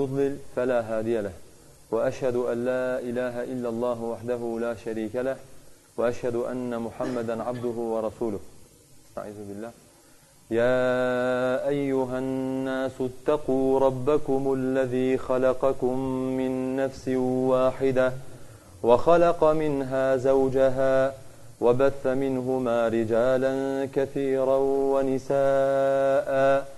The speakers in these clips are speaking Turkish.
يضلل فلا هادي له. وأشهد أن لا إله إلا الله وحده لا شريك له وأشهد أن محمدا عبده ورسوله. أعوذ بالله. يا أيها الناس اتقوا ربكم الذي خلقكم من نفس واحدة وخلق منها زوجها وبث منهما رجالا كثيرا ونساء.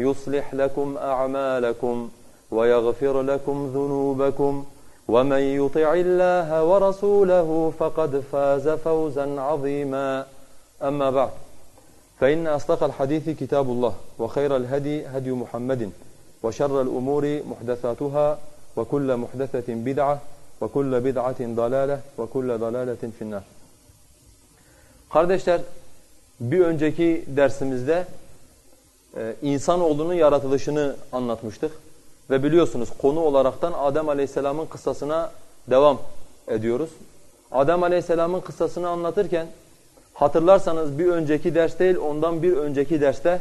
يصلح لكم أعمالكم ويغفر لكم ذنوبكم ومن يطع الله ورسوله فقد فاز فوزا عظيما. أما بعد فإن أصدق الحديث كتاب الله وخير الهدي هدي محمد وشر الأمور محدثاتها وكل محدثة بدعة وكل بدعة ضلالة وكل ضلالة في النار. Kardeşler bir önceki dersimizde e, insanoğlunun yaratılışını anlatmıştık. Ve biliyorsunuz konu olaraktan Adem Aleyhisselam'ın kıssasına devam ediyoruz. Adem Aleyhisselam'ın kıssasını anlatırken hatırlarsanız bir önceki ders değil ondan bir önceki derste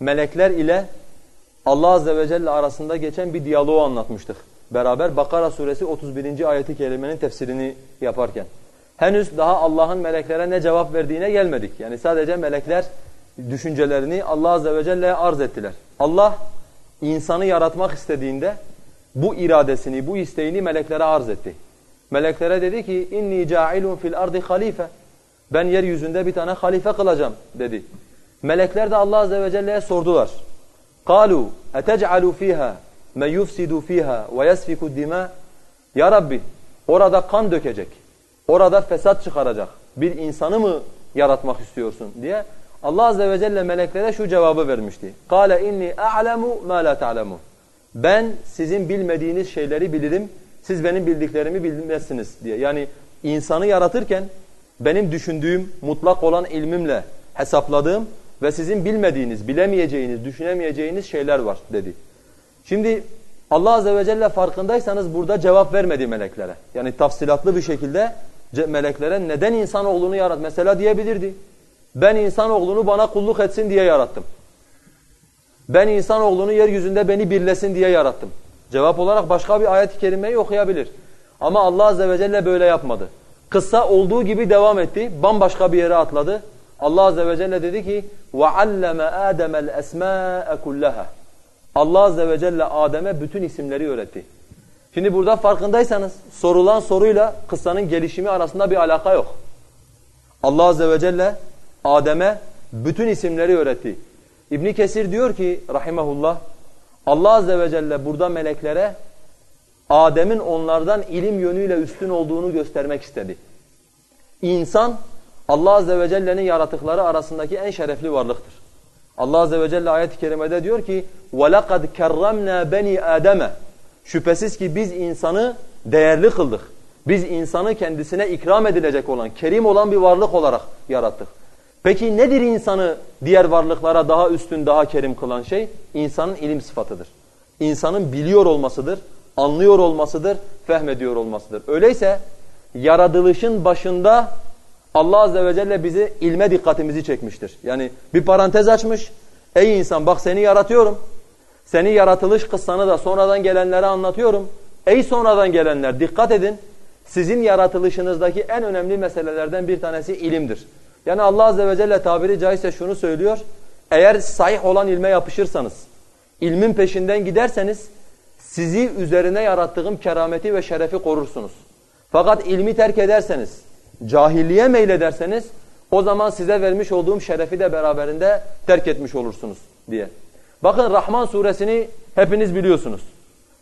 melekler ile Allah Azze ve Celle arasında geçen bir diyaloğu anlatmıştık. Beraber Bakara suresi 31. ayeti kelimenin tefsirini yaparken. Henüz daha Allah'ın meleklere ne cevap verdiğine gelmedik. Yani sadece melekler düşüncelerini Allah Azze ve Celle'ye arz ettiler. Allah insanı yaratmak istediğinde bu iradesini, bu isteğini meleklere arz etti. Meleklere dedi ki inni ca'ilun fil ardi halife. Ben yeryüzünde bir tane halife kılacağım dedi. Melekler de Allah azze ve celle'ye sordular. Kalu etec'alu fiha men yufsidu fiha ve yasfiku dima. Ya Rabbi orada kan dökecek. Orada fesat çıkaracak. Bir insanı mı yaratmak istiyorsun diye Allah azze ve celle meleklere şu cevabı vermişti. Kale inni a'lemu ma la ta'lemun. Ben sizin bilmediğiniz şeyleri bilirim. Siz benim bildiklerimi bilmezsiniz diye. Yani insanı yaratırken benim düşündüğüm, mutlak olan ilmimle hesapladığım ve sizin bilmediğiniz, bilemeyeceğiniz, düşünemeyeceğiniz şeyler var dedi. Şimdi Allah Azze ve Celle farkındaysanız burada cevap vermedi meleklere. Yani tafsilatlı bir şekilde meleklere neden insanoğlunu yarat? Mesela diyebilirdi. Ben insanoğlunu bana kulluk etsin diye yarattım. Ben insanoğlunu yeryüzünde beni birlesin diye yarattım. Cevap olarak başka bir ayet-i kerimeyi okuyabilir. Ama Allah azze ve celle böyle yapmadı. Kıssa olduğu gibi devam etti. Bambaşka bir yere atladı. Allah azze ve celle dedi ki: "Vealleme Adem'el esma'e kullaha." Allah azze ve celle Adem'e bütün isimleri öğretti. Şimdi burada farkındaysanız sorulan soruyla kıssanın gelişimi arasında bir alaka yok. Allah azze ve celle Adem'e bütün isimleri öğretti. İbn Kesir diyor ki rahimehullah Allah azze ve celle burada meleklere Adem'in onlardan ilim yönüyle üstün olduğunu göstermek istedi. İnsan Allah azze ve celle'nin yaratıkları arasındaki en şerefli varlıktır. Allah azze ve celle ayet-i kerimede diyor ki: "Velakad kerramna beni Adem'e." Şüphesiz ki biz insanı değerli kıldık. Biz insanı kendisine ikram edilecek olan, kerim olan bir varlık olarak yarattık. Peki nedir insanı diğer varlıklara daha üstün, daha kerim kılan şey? İnsanın ilim sıfatıdır. İnsanın biliyor olmasıdır, anlıyor olmasıdır, fehmediyor olmasıdır. Öyleyse yaratılışın başında Allah Azze ve Celle bizi ilme dikkatimizi çekmiştir. Yani bir parantez açmış. Ey insan bak seni yaratıyorum. Seni yaratılış kıssanı da sonradan gelenlere anlatıyorum. Ey sonradan gelenler dikkat edin. Sizin yaratılışınızdaki en önemli meselelerden bir tanesi ilimdir. Yani Allah Azze ve Celle tabiri caizse şunu söylüyor. Eğer sahih olan ilme yapışırsanız, ilmin peşinden giderseniz sizi üzerine yarattığım kerameti ve şerefi korursunuz. Fakat ilmi terk ederseniz, cahilliğe meylederseniz o zaman size vermiş olduğum şerefi de beraberinde terk etmiş olursunuz diye. Bakın Rahman suresini hepiniz biliyorsunuz.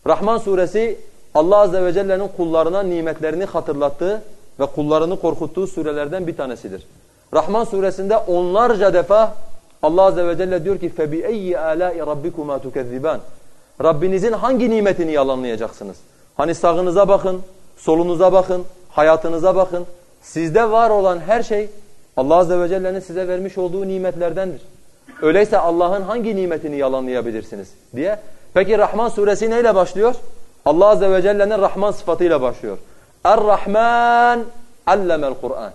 Rahman suresi Allah Azze ve Celle'nin kullarına nimetlerini hatırlattığı ve kullarını korkuttuğu surelerden bir tanesidir. Rahman suresinde onlarca defa Allah Azze ve Celle diyor ki فَبِأَيِّ آلَاءِ رَبِّكُمَا تُكَذِّبَانِ Rabbinizin hangi nimetini yalanlayacaksınız? Hani sağınıza bakın, solunuza bakın, hayatınıza bakın. Sizde var olan her şey Allah Azze ve Celle'nin size vermiş olduğu nimetlerdendir. Öyleyse Allah'ın hangi nimetini yalanlayabilirsiniz diye. Peki Rahman suresi neyle başlıyor? Allah Azze ve Celle'nin Rahman sıfatıyla başlıyor. Er-Rahman allemel Kur'an.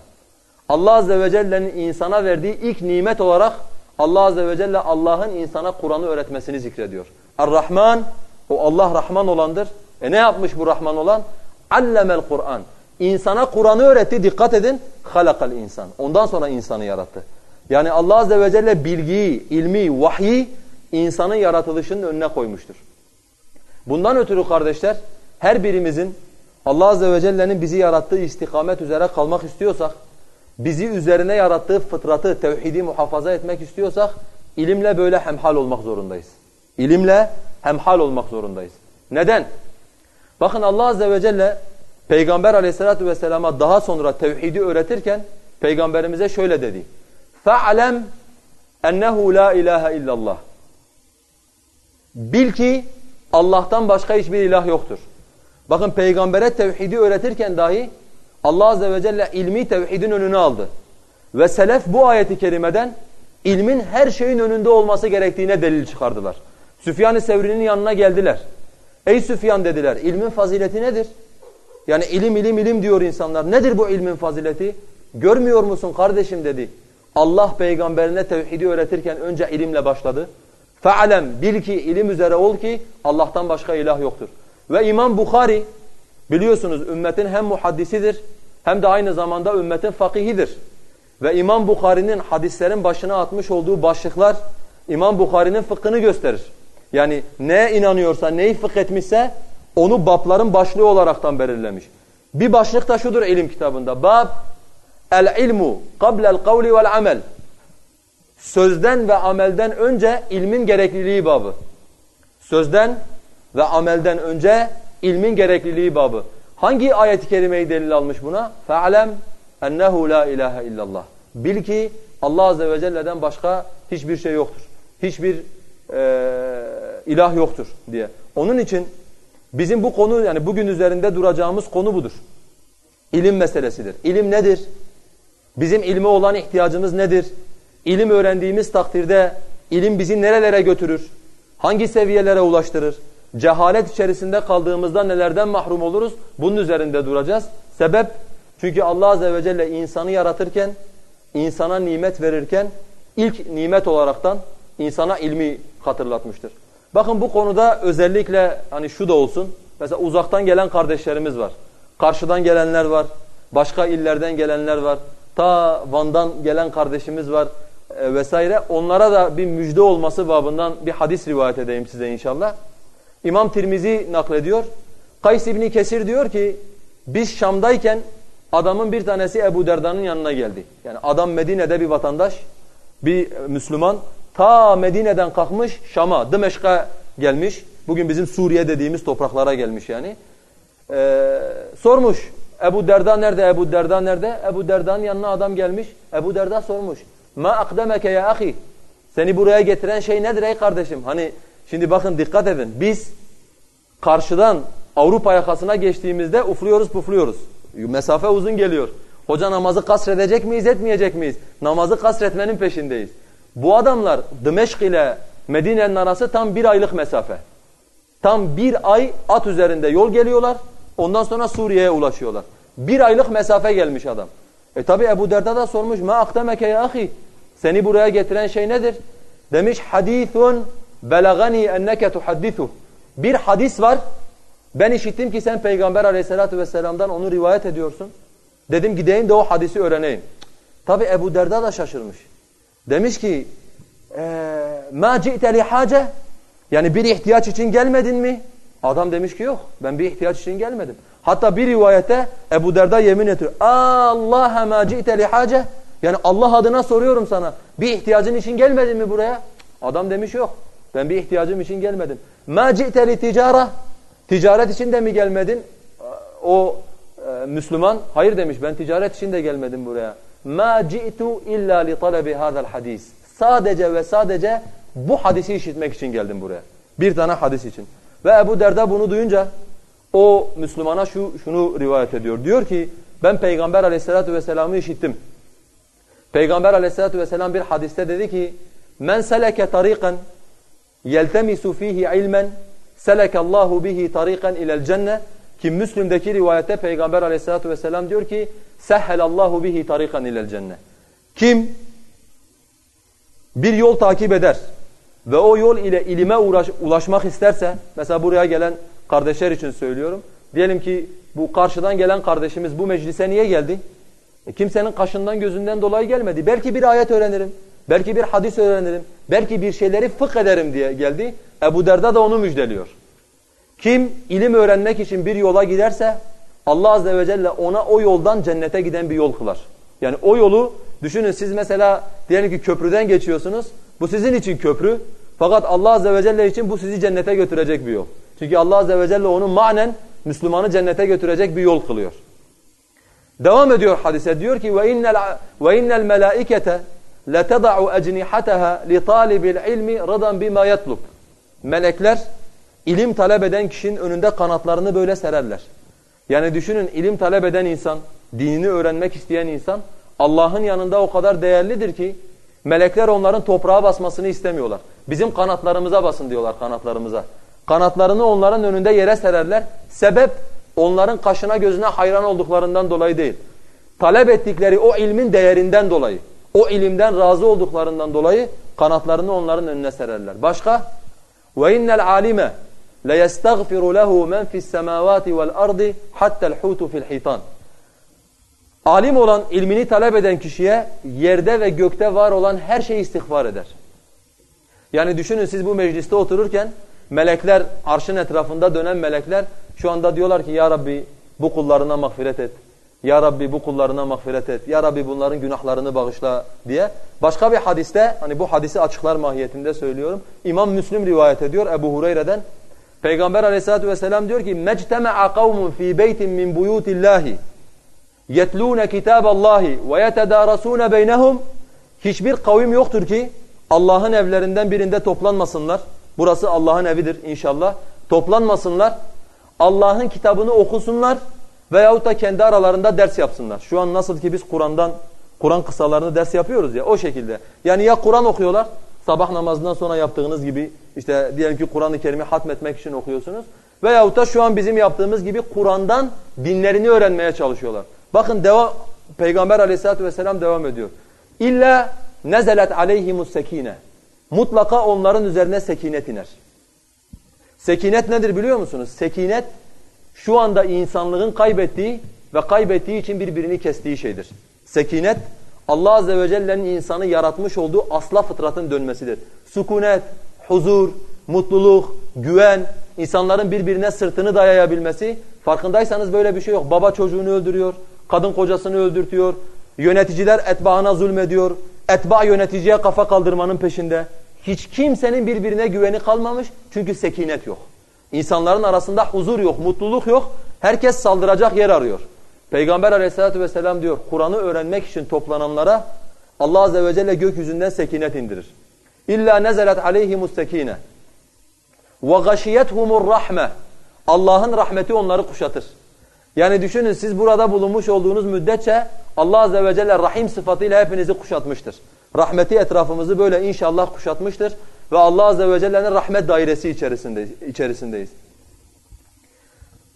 Allah Azze ve Celle'nin insana verdiği ilk nimet olarak Allah Azze ve Celle Allah'ın insana Kur'an'ı öğretmesini zikrediyor. Er-Rahman, o Allah Rahman olandır. E ne yapmış bu Rahman olan? Allemel Kur'an. İnsana Kur'an'ı öğretti. Dikkat edin. Halakal insan. Ondan sonra insanı yarattı. Yani Allah Azze ve Celle bilgiyi, ilmi, vahyi insanın yaratılışının önüne koymuştur. Bundan ötürü kardeşler her birimizin Allah Azze ve Celle'nin bizi yarattığı istikamet üzere kalmak istiyorsak, bizi üzerine yarattığı fıtratı, tevhidi muhafaza etmek istiyorsak ilimle böyle hemhal olmak zorundayız. İlimle hemhal olmak zorundayız. Neden? Bakın Allah Azze ve Celle Peygamber aleyhissalatu vesselama daha sonra tevhidi öğretirken Peygamberimize şöyle dedi. فَعْلَمْ اَنَّهُ لَا اِلَٰهَ illallah. Bil ki Allah'tan başka hiçbir ilah yoktur. Bakın peygambere tevhidi öğretirken dahi Allah azze ve celle ilmi tevhidin önüne aldı. Ve selef bu ayeti kerimeden ilmin her şeyin önünde olması gerektiğine delil çıkardılar. Süfyan-ı Sevri'nin yanına geldiler. Ey Süfyan dediler ilmin fazileti nedir? Yani ilim ilim ilim diyor insanlar. Nedir bu ilmin fazileti? Görmüyor musun kardeşim dedi. Allah peygamberine tevhidi öğretirken önce ilimle başladı. Fe'alem bil ki ilim üzere ol ki Allah'tan başka ilah yoktur. Ve İmam Bukhari biliyorsunuz ümmetin hem muhaddisidir hem de aynı zamanda ümmetin fakihidir. Ve İmam Bukhari'nin hadislerin başına atmış olduğu başlıklar İmam Bukhari'nin fıkhını gösterir. Yani neye inanıyorsa, neyi fıkh etmişse onu babların başlığı olaraktan belirlemiş. Bir başlık da şudur ilim kitabında. Bab el ilmu qabla'l kavli vel amel. Sözden ve amelden önce ilmin gerekliliği babı. Sözden ve amelden önce ilmin gerekliliği babı. Hangi ayet-i kerimeyi delil almış buna? Fe'alem ennehu la ilahe illallah. Bil ki Allah azze ve celle'den başka hiçbir şey yoktur. Hiçbir e, ilah yoktur diye. Onun için bizim bu konu yani bugün üzerinde duracağımız konu budur. İlim meselesidir. İlim nedir? Bizim ilme olan ihtiyacımız nedir? İlim öğrendiğimiz takdirde ilim bizi nerelere götürür? Hangi seviyelere ulaştırır? Cehalet içerisinde kaldığımızda nelerden mahrum oluruz? Bunun üzerinde duracağız. Sebep çünkü Allah azze ve celle insanı yaratırken, insana nimet verirken ilk nimet olaraktan insana ilmi hatırlatmıştır. Bakın bu konuda özellikle hani şu da olsun. Mesela uzaktan gelen kardeşlerimiz var. Karşıdan gelenler var. Başka illerden gelenler var. Ta Van'dan gelen kardeşimiz var e, vesaire. Onlara da bir müjde olması babından bir hadis rivayet edeyim size inşallah. İmam Tirmizi naklediyor. Kays İbni Kesir diyor ki biz Şam'dayken adamın bir tanesi Ebu Derda'nın yanına geldi. Yani adam Medine'de bir vatandaş, bir Müslüman. Ta Medine'den kalkmış Şam'a, Dımeşk'a gelmiş. Bugün bizim Suriye dediğimiz topraklara gelmiş yani. Ee, sormuş Ebu Derda nerede, Ebu Derda nerede? Ebu Derda'nın yanına adam gelmiş. Ebu Derda sormuş. Ma akdemeke ya ahi. Seni buraya getiren şey nedir ey kardeşim? Hani şimdi bakın dikkat edin. Biz karşıdan Avrupa yakasına geçtiğimizde ufluyoruz pufluyoruz. Mesafe uzun geliyor. Hoca namazı kasredecek miyiz etmeyecek miyiz? Namazı kasretmenin peşindeyiz. Bu adamlar Dımeşk ile Medine'nin arası tam bir aylık mesafe. Tam bir ay at üzerinde yol geliyorlar. Ondan sonra Suriye'ye ulaşıyorlar. Bir aylık mesafe gelmiş adam. E tabi Ebu Derda da sormuş. Ma akdemeke ya ahi. Seni buraya getiren şey nedir? Demiş hadithun belagani enneke tuhaddithu. Bir hadis var. Ben işittim ki sen Peygamber aleyhissalatu vesselam'dan onu rivayet ediyorsun. Dedim gideyim de o hadisi öğreneyim. Tabi Ebu Derda da şaşırmış. Demiş ki ma ci'te li hace yani bir ihtiyaç için gelmedin mi? Adam demiş ki yok ben bir ihtiyaç için gelmedim. Hatta bir rivayette Ebu Derda yemin ediyor. Allah'a ma ci'te li hace yani Allah adına soruyorum sana. Bir ihtiyacın için gelmedin mi buraya? Adam demiş yok. Ben bir ihtiyacım için gelmedim. Ci'te li ticara Ticaret için de mi gelmedin? O e, Müslüman hayır demiş ben ticaret için de gelmedim buraya. Ci'tu illa li talebi hadal hadis. Sadece ve sadece bu hadisi işitmek için geldim buraya. Bir tane hadis için. Ve Ebu Derda bunu duyunca O Müslümana şu şunu rivayet ediyor. Diyor ki ben Peygamber aleyhissalatu vesselam'ı işittim. Peygamber aleyhissalatu vesselam bir hadiste dedi ki men seleke tariqan yeltemisu fihi ilmen selekallahu bihi tariqan ila'l cennet ki Müslim'deki rivayette Peygamber aleyhissalatu vesselam diyor ki sehhelallahu bihi tariqan ila'l cennet. Kim bir yol takip eder ve o yol ile ilime uğraş, ulaşmak isterse mesela buraya gelen kardeşler için söylüyorum. Diyelim ki bu karşıdan gelen kardeşimiz bu meclise niye geldi? E kimsenin kaşından gözünden dolayı gelmedi. Belki bir ayet öğrenirim. Belki bir hadis öğrenirim. Belki bir şeyleri fıkh ederim diye geldi. Ebu Derda da onu müjdeliyor. Kim ilim öğrenmek için bir yola giderse Allah Azze ve Celle ona o yoldan cennete giden bir yol kılar. Yani o yolu düşünün siz mesela diyelim ki köprüden geçiyorsunuz. Bu sizin için köprü. Fakat Allah Azze ve Celle için bu sizi cennete götürecek bir yol. Çünkü Allah Azze ve Celle onu manen Müslümanı cennete götürecek bir yol kılıyor. Devam ediyor hadise diyor ki ve innel ve innel melaikete ecnihataha li talibil ilmi radan bima yatlub. Melekler ilim talep eden kişinin önünde kanatlarını böyle sererler. Yani düşünün ilim talep eden insan, dinini öğrenmek isteyen insan Allah'ın yanında o kadar değerlidir ki melekler onların toprağa basmasını istemiyorlar. Bizim kanatlarımıza basın diyorlar kanatlarımıza. Kanatlarını onların önünde yere sererler. Sebep onların kaşına gözüne hayran olduklarından dolayı değil. Talep ettikleri o ilmin değerinden dolayı, o ilimden razı olduklarından dolayı kanatlarını onların önüne sererler. Başka? وَاِنَّ الْعَالِمَ لَيَسْتَغْفِرُ لَهُ مَنْ فِي السَّمَاوَاتِ وَالْأَرْضِ حَتَّى الْحُوتُ فِي الْحِيطَانِ Alim olan, ilmini talep eden kişiye yerde ve gökte var olan her şeyi istiğfar eder. Yani düşünün siz bu mecliste otururken melekler, arşın etrafında dönen melekler şu anda diyorlar ki ya Rabbi bu kullarına mağfiret et. Ya Rabbi bu kullarına mağfiret et. Ya Rabbi bunların günahlarını bağışla diye. Başka bir hadiste hani bu hadisi açıklar mahiyetinde söylüyorum. İmam Müslim rivayet ediyor Ebu Hureyre'den. Peygamber aleyhissalatu vesselam diyor ki mectema'a kavmun fi beytin min buyutillahi yetlûne kitâballahi ve yetedarasûne beynehum hiçbir kavim yoktur ki Allah'ın evlerinden birinde toplanmasınlar. Burası Allah'ın evidir inşallah. Toplanmasınlar. Allah'ın kitabını okusunlar veyahut da kendi aralarında ders yapsınlar. Şu an nasıl ki biz Kur'an'dan Kur'an kısalarını ders yapıyoruz ya o şekilde. Yani ya Kur'an okuyorlar sabah namazından sonra yaptığınız gibi işte diyelim ki Kur'an-ı Kerim'i hatmetmek için okuyorsunuz. Veyahut da şu an bizim yaptığımız gibi Kur'an'dan dinlerini öğrenmeye çalışıyorlar. Bakın devam Peygamber aleyhissalatü vesselam devam ediyor. İlla nezelet aleyhimus sekine. Mutlaka onların üzerine sekinet iner. Sekinet nedir biliyor musunuz? Sekinet şu anda insanlığın kaybettiği ve kaybettiği için birbirini kestiği şeydir. Sekinet Allah Azze ve Celle'nin insanı yaratmış olduğu asla fıtratın dönmesidir. Sukunet, huzur, mutluluk, güven, insanların birbirine sırtını dayayabilmesi. Farkındaysanız böyle bir şey yok. Baba çocuğunu öldürüyor, kadın kocasını öldürtüyor, yöneticiler etbaına zulmediyor, etba yöneticiye kafa kaldırmanın peşinde. Hiç kimsenin birbirine güveni kalmamış çünkü sekinet yok. İnsanların arasında huzur yok, mutluluk yok. Herkes saldıracak yer arıyor. Peygamber aleyhissalatü vesselam diyor Kur'an'ı öğrenmek için toplananlara Allah azze ve celle gökyüzünden sekinet indirir. İlla nezelet aleyhimus sekine ve gashiyethumur rahme. Allah'ın rahmeti onları kuşatır. Yani düşünün siz burada bulunmuş olduğunuz müddetçe Allah azze ve celle rahim sıfatıyla hepinizi kuşatmıştır. Rahmeti etrafımızı böyle inşallah kuşatmıştır ve Allah azze ve celle'nin rahmet dairesi içerisinde içerisindeyiz.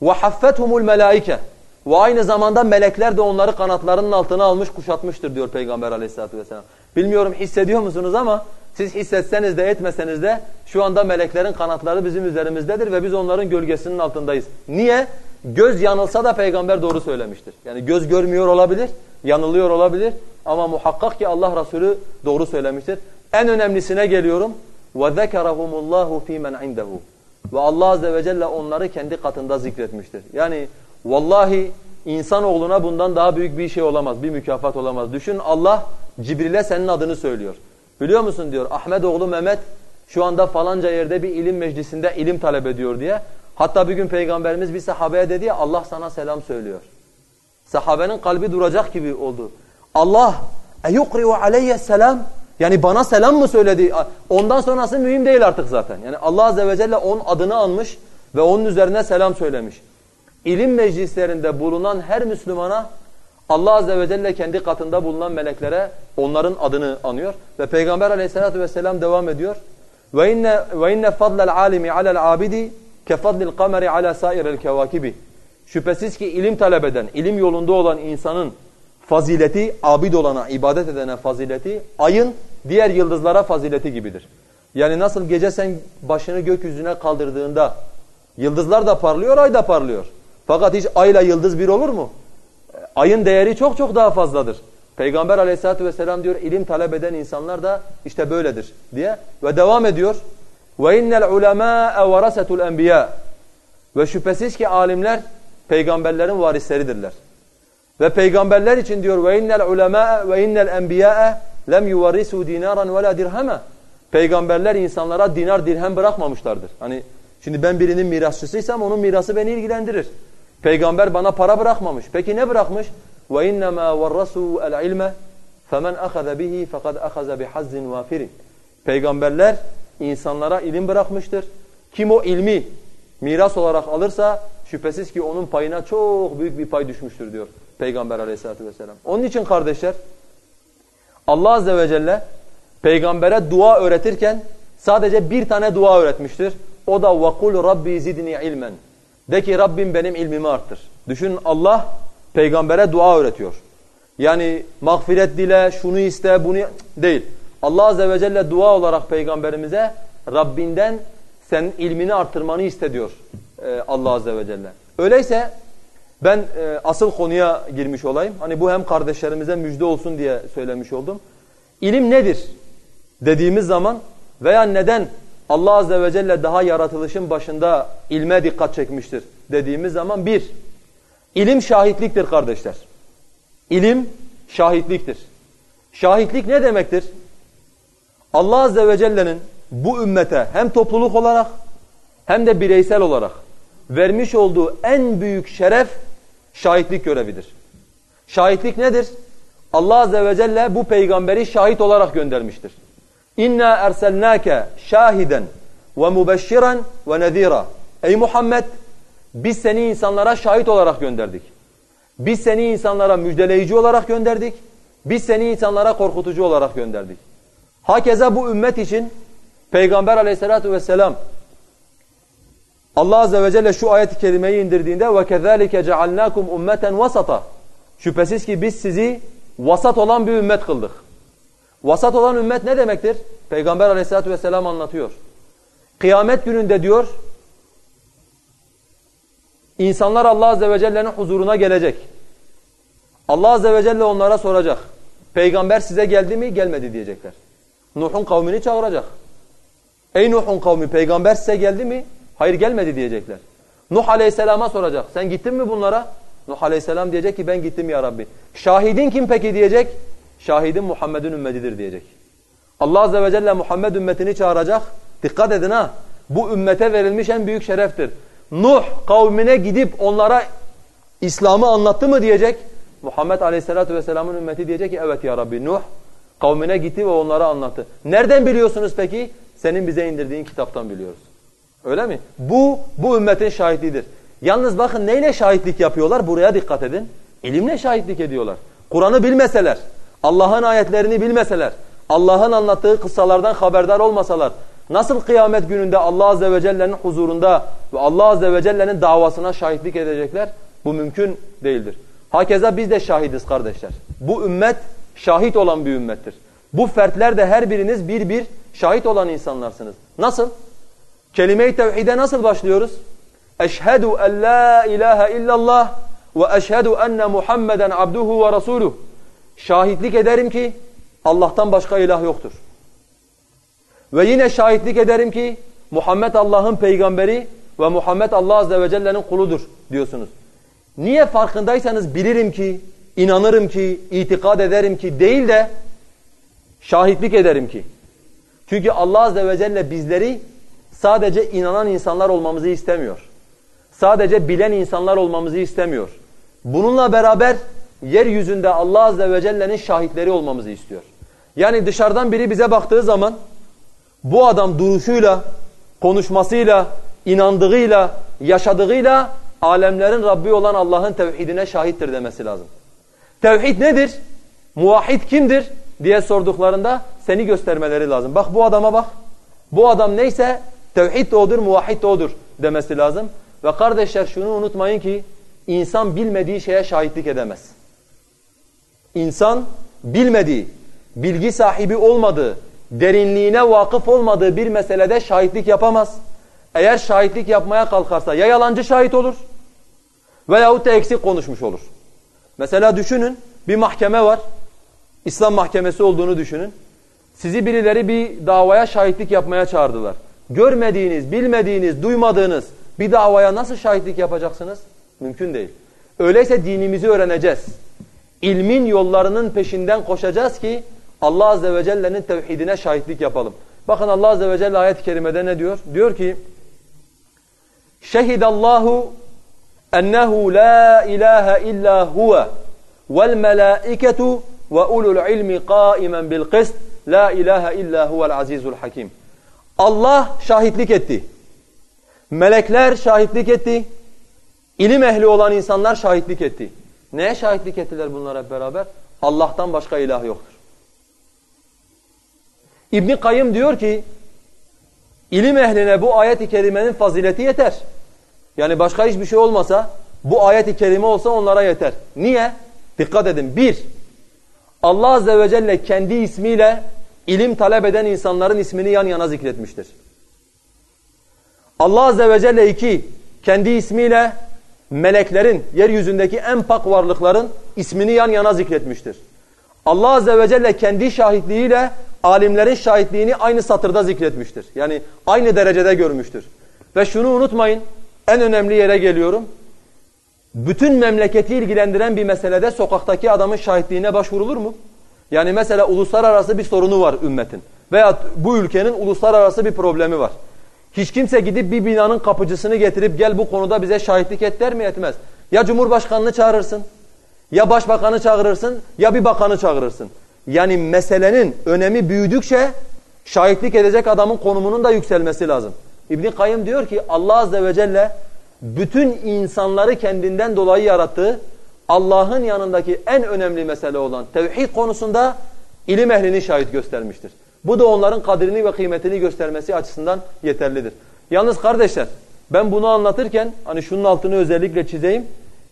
Ve haffethumul melaike ve aynı zamanda melekler de onları kanatlarının altına almış kuşatmıştır diyor Peygamber Aleyhisselatü vesselam. Bilmiyorum hissediyor musunuz ama siz hissetseniz de etmeseniz de şu anda meleklerin kanatları bizim üzerimizdedir ve biz onların gölgesinin altındayız. Niye? Göz yanılsa da peygamber doğru söylemiştir. Yani göz görmüyor olabilir yanılıyor olabilir ama muhakkak ki Allah Resulü doğru söylemiştir. En önemlisine geliyorum. وَذَكَرَهُمُ اللّٰهُ ف۪ي مَنْ عِنْدَهُ Ve Allah Azze ve Celle onları kendi katında zikretmiştir. Yani vallahi insanoğluna bundan daha büyük bir şey olamaz, bir mükafat olamaz. Düşün Allah Cibril'e senin adını söylüyor. Biliyor musun diyor Ahmet oğlu Mehmet şu anda falanca yerde bir ilim meclisinde ilim talep ediyor diye. Hatta bir gün Peygamberimiz bir sahabeye dedi ya Allah sana selam söylüyor. Sahabenin kalbi duracak gibi oldu. Allah eyukri'u aleyye selam yani bana selam mı söyledi? Ondan sonrası mühim değil artık zaten. Yani Allah Azze ve Celle onun adını almış ve onun üzerine selam söylemiş. İlim meclislerinde bulunan her Müslümana Allah Azze ve Celle kendi katında bulunan meleklere onların adını anıyor. Ve Peygamber aleyhissalatu vesselam devam ediyor. وَاِنَّ وَاِنَّ فَضْلَ الْعَالِمِ عَلَى الْعَابِدِ كَفَضْلِ الْقَمَرِ عَلَى سَائِرِ الْكَوَاكِبِ Şüphesiz ki ilim talep eden, ilim yolunda olan insanın fazileti, abid olana, ibadet edene fazileti, ayın diğer yıldızlara fazileti gibidir. Yani nasıl gece sen başını gökyüzüne kaldırdığında yıldızlar da parlıyor, ay da parlıyor. Fakat hiç ayla yıldız bir olur mu? Ayın değeri çok çok daha fazladır. Peygamber aleyhissalatü vesselam diyor ilim talep eden insanlar da işte böyledir diye. Ve devam ediyor. وَاِنَّ الْعُلَمَاءَ وَرَسَةُ الْاَنْبِيَاءِ Ve şüphesiz ki alimler peygamberlerin varisleridirler. Ve peygamberler için diyor ve innel ulema ve innel enbiya'a lem yuvarrisu dinaran ve la dirhama. Peygamberler insanlara dinar dirhem bırakmamışlardır. Hani şimdi ben birinin mirasçısıysam onun mirası beni ilgilendirir. Peygamber bana para bırakmamış. Peki ne bırakmış? Ve innema varrasu el ilme femen ahaza bihi fekad ahaza bihazzin vafirin. Peygamberler insanlara ilim bırakmıştır. Kim o ilmi miras olarak alırsa şüphesiz ki onun payına çok büyük bir pay düşmüştür diyor Peygamber aleyhissalatü vesselam. Onun için kardeşler Allah azze ve celle peygambere dua öğretirken sadece bir tane dua öğretmiştir. O da وَقُلْ رَبِّي زِدْنِي ilmen. De ki Rabbim benim ilmimi arttır. Düşünün Allah peygambere dua öğretiyor. Yani mağfiret dile, şunu iste, bunu değil. Allah azze ve celle dua olarak peygamberimize Rabbinden senin ilmini arttırmanı iste diyor e, Allah azze ve celle. Öyleyse ben e, asıl konuya girmiş olayım. Hani bu hem kardeşlerimize müjde olsun diye söylemiş oldum. İlim nedir dediğimiz zaman veya neden Allah azze ve celle daha yaratılışın başında ilme dikkat çekmiştir dediğimiz zaman bir, ilim şahitliktir kardeşler. İlim şahitliktir. Şahitlik ne demektir? Allah azze ve celle'nin bu ümmete hem topluluk olarak hem de bireysel olarak vermiş olduğu en büyük şeref şahitlik görevidir. Şahitlik nedir? Allah azze ve celle bu peygamberi şahit olarak göndermiştir. İnna erselnake şahiden ve mubeşşiran ve nezira. Ey Muhammed biz seni insanlara şahit olarak gönderdik. Biz seni insanlara müjdeleyici olarak gönderdik. Biz seni insanlara korkutucu olarak gönderdik. Hakeza bu ümmet için Peygamber aleyhissalatu vesselam Allah azze ve celle şu ayet-i kerimeyi indirdiğinde kezalike cealnakum ummeten vasata. Şüphesiz ki biz sizi vasat olan bir ümmet kıldık. Vasat olan ümmet ne demektir? Peygamber aleyhissalatu vesselam anlatıyor. Kıyamet gününde diyor, insanlar Allah azze ve celle'nin huzuruna gelecek. Allah azze ve celle onlara soracak. Peygamber size geldi mi? Gelmedi diyecekler. Nuh'un kavmini çağıracak. Ey Nuh'un kavmi peygamber size geldi mi? Hayır gelmedi diyecekler. Nuh aleyhisselama soracak. Sen gittin mi bunlara? Nuh aleyhisselam diyecek ki ben gittim ya Rabbi. Şahidin kim peki diyecek? Şahidin Muhammed'in ümmetidir diyecek. Allah azze ve celle Muhammed ümmetini çağıracak. Dikkat edin ha. Bu ümmete verilmiş en büyük şereftir. Nuh kavmine gidip onlara İslam'ı anlattı mı diyecek. Muhammed aleyhissalatu vesselamın ümmeti diyecek ki evet ya Rabbi Nuh kavmine gitti ve onlara anlattı. Nereden biliyorsunuz peki? Senin bize indirdiğin kitaptan biliyoruz. Öyle mi? Bu, bu ümmetin şahitliğidir. Yalnız bakın neyle şahitlik yapıyorlar? Buraya dikkat edin. İlimle şahitlik ediyorlar. Kur'an'ı bilmeseler, Allah'ın ayetlerini bilmeseler, Allah'ın anlattığı kıssalardan haberdar olmasalar, nasıl kıyamet gününde Allah Azze ve Celle'nin huzurunda ve Allah Azze ve Celle'nin davasına şahitlik edecekler? Bu mümkün değildir. Hakeza biz de şahidiz kardeşler. Bu ümmet şahit olan bir ümmettir. Bu fertler de her biriniz bir bir şahit olan insanlarsınız. Nasıl? Kelime-i tevhide nasıl başlıyoruz? Eşhedü en la ilahe illallah ve eşhedü enne Muhammeden abduhu ve rasuluh. Şahitlik ederim ki Allah'tan başka ilah yoktur. Ve yine şahitlik ederim ki Muhammed Allah'ın peygamberi ve Muhammed Allah Azze ve Celle'nin kuludur diyorsunuz. Niye farkındaysanız bilirim ki, inanırım ki, itikad ederim ki değil de şahitlik ederim ki. Çünkü Allah Azze ve Celle bizleri sadece inanan insanlar olmamızı istemiyor. Sadece bilen insanlar olmamızı istemiyor. Bununla beraber yeryüzünde Allah Azze ve Celle'nin şahitleri olmamızı istiyor. Yani dışarıdan biri bize baktığı zaman bu adam duruşuyla, konuşmasıyla, inandığıyla, yaşadığıyla alemlerin Rabbi olan Allah'ın tevhidine şahittir demesi lazım. Tevhid nedir? Muvahhid kimdir? diye sorduklarında seni göstermeleri lazım. Bak bu adama bak. Bu adam neyse tevhid odur, muvahhid odur demesi lazım. Ve kardeşler şunu unutmayın ki insan bilmediği şeye şahitlik edemez. İnsan bilmediği, bilgi sahibi olmadığı, derinliğine vakıf olmadığı bir meselede şahitlik yapamaz. Eğer şahitlik yapmaya kalkarsa ya yalancı şahit olur veyahut da eksik konuşmuş olur. Mesela düşünün bir mahkeme var. İslam mahkemesi olduğunu düşünün. Sizi birileri bir davaya şahitlik yapmaya çağırdılar. Görmediğiniz, bilmediğiniz, duymadığınız bir davaya nasıl şahitlik yapacaksınız? Mümkün değil. Öyleyse dinimizi öğreneceğiz. İlmin yollarının peşinden koşacağız ki Allah Azze ve Celle'nin tevhidine şahitlik yapalım. Bakın Allah Azze ve Celle ayet-i kerimede ne diyor? Diyor ki Şehidallahu ennehu la ilahe illa huve vel melâiketu ve ulul ilmi qaimen bil qist la ilahe illa huvel azizul hakim. Allah şahitlik etti. Melekler şahitlik etti. İlim ehli olan insanlar şahitlik etti. Neye şahitlik ettiler bunlar hep beraber? Allah'tan başka ilah yoktur. İbn Kayyım diyor ki ilim ehline bu ayet-i kerimenin fazileti yeter. Yani başka hiçbir şey olmasa bu ayet-i kerime olsa onlara yeter. Niye? Dikkat edin. Bir, Allah Azze ve Celle kendi ismiyle ilim talep eden insanların ismini yan yana zikretmiştir. Allah Azze ve Celle iki, kendi ismiyle meleklerin, yeryüzündeki en pak varlıkların ismini yan yana zikretmiştir. Allah Azze ve Celle kendi şahitliğiyle alimlerin şahitliğini aynı satırda zikretmiştir. Yani aynı derecede görmüştür. Ve şunu unutmayın, en önemli yere geliyorum. Bütün memleketi ilgilendiren bir meselede sokaktaki adamın şahitliğine başvurulur mu? Yani mesela uluslararası bir sorunu var ümmetin. Veya bu ülkenin uluslararası bir problemi var. Hiç kimse gidip bir binanın kapıcısını getirip gel bu konuda bize şahitlik et der mi etmez. Ya Cumhurbaşkanını çağırırsın, ya Başbakanı çağırırsın, ya bir bakanı çağırırsın. Yani meselenin önemi büyüdükçe şahitlik edecek adamın konumunun da yükselmesi lazım. İbn Kayyım diyor ki Allah azze ve celle bütün insanları kendinden dolayı yarattığı Allah'ın yanındaki en önemli mesele olan tevhid konusunda ilim ehlini şahit göstermiştir. Bu da onların kadrini ve kıymetini göstermesi açısından yeterlidir. Yalnız kardeşler ben bunu anlatırken hani şunun altını özellikle çizeyim.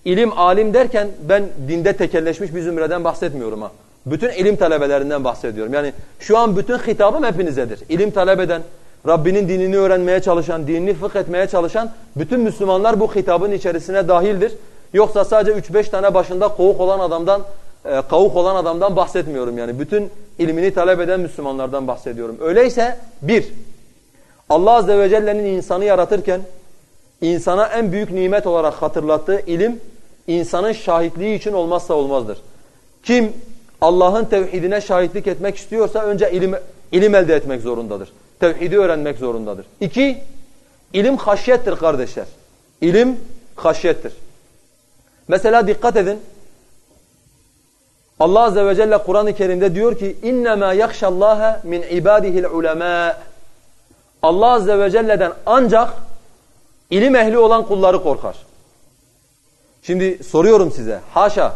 İlim, alim derken ben dinde tekelleşmiş bir zümreden bahsetmiyorum ha. Bütün ilim talebelerinden bahsediyorum. Yani şu an bütün hitabım hepinizedir. İlim talep eden, Rabbinin dinini öğrenmeye çalışan, dinini fıkh etmeye çalışan bütün Müslümanlar bu hitabın içerisine dahildir. Yoksa sadece 3-5 tane başında kovuk olan adamdan, e, kavuk olan adamdan bahsetmiyorum yani. Bütün ilmini talep eden Müslümanlardan bahsediyorum. Öyleyse bir, Allah Azze ve Celle'nin insanı yaratırken insana en büyük nimet olarak hatırlattığı ilim insanın şahitliği için olmazsa olmazdır. Kim Allah'ın tevhidine şahitlik etmek istiyorsa önce ilim, ilim elde etmek zorundadır. Tevhidi öğrenmek zorundadır. İki, ilim haşyettir kardeşler. İlim haşyettir. Mesela dikkat edin. Allah Azze ve Celle Kur'an-ı Kerim'de diyor ki اِنَّمَا يَخْشَ اللّٰهَ مِنْ عِبَادِهِ الْعُلَمَاءِ Allah Azze ve Celle'den ancak ilim ehli olan kulları korkar. Şimdi soruyorum size, haşa,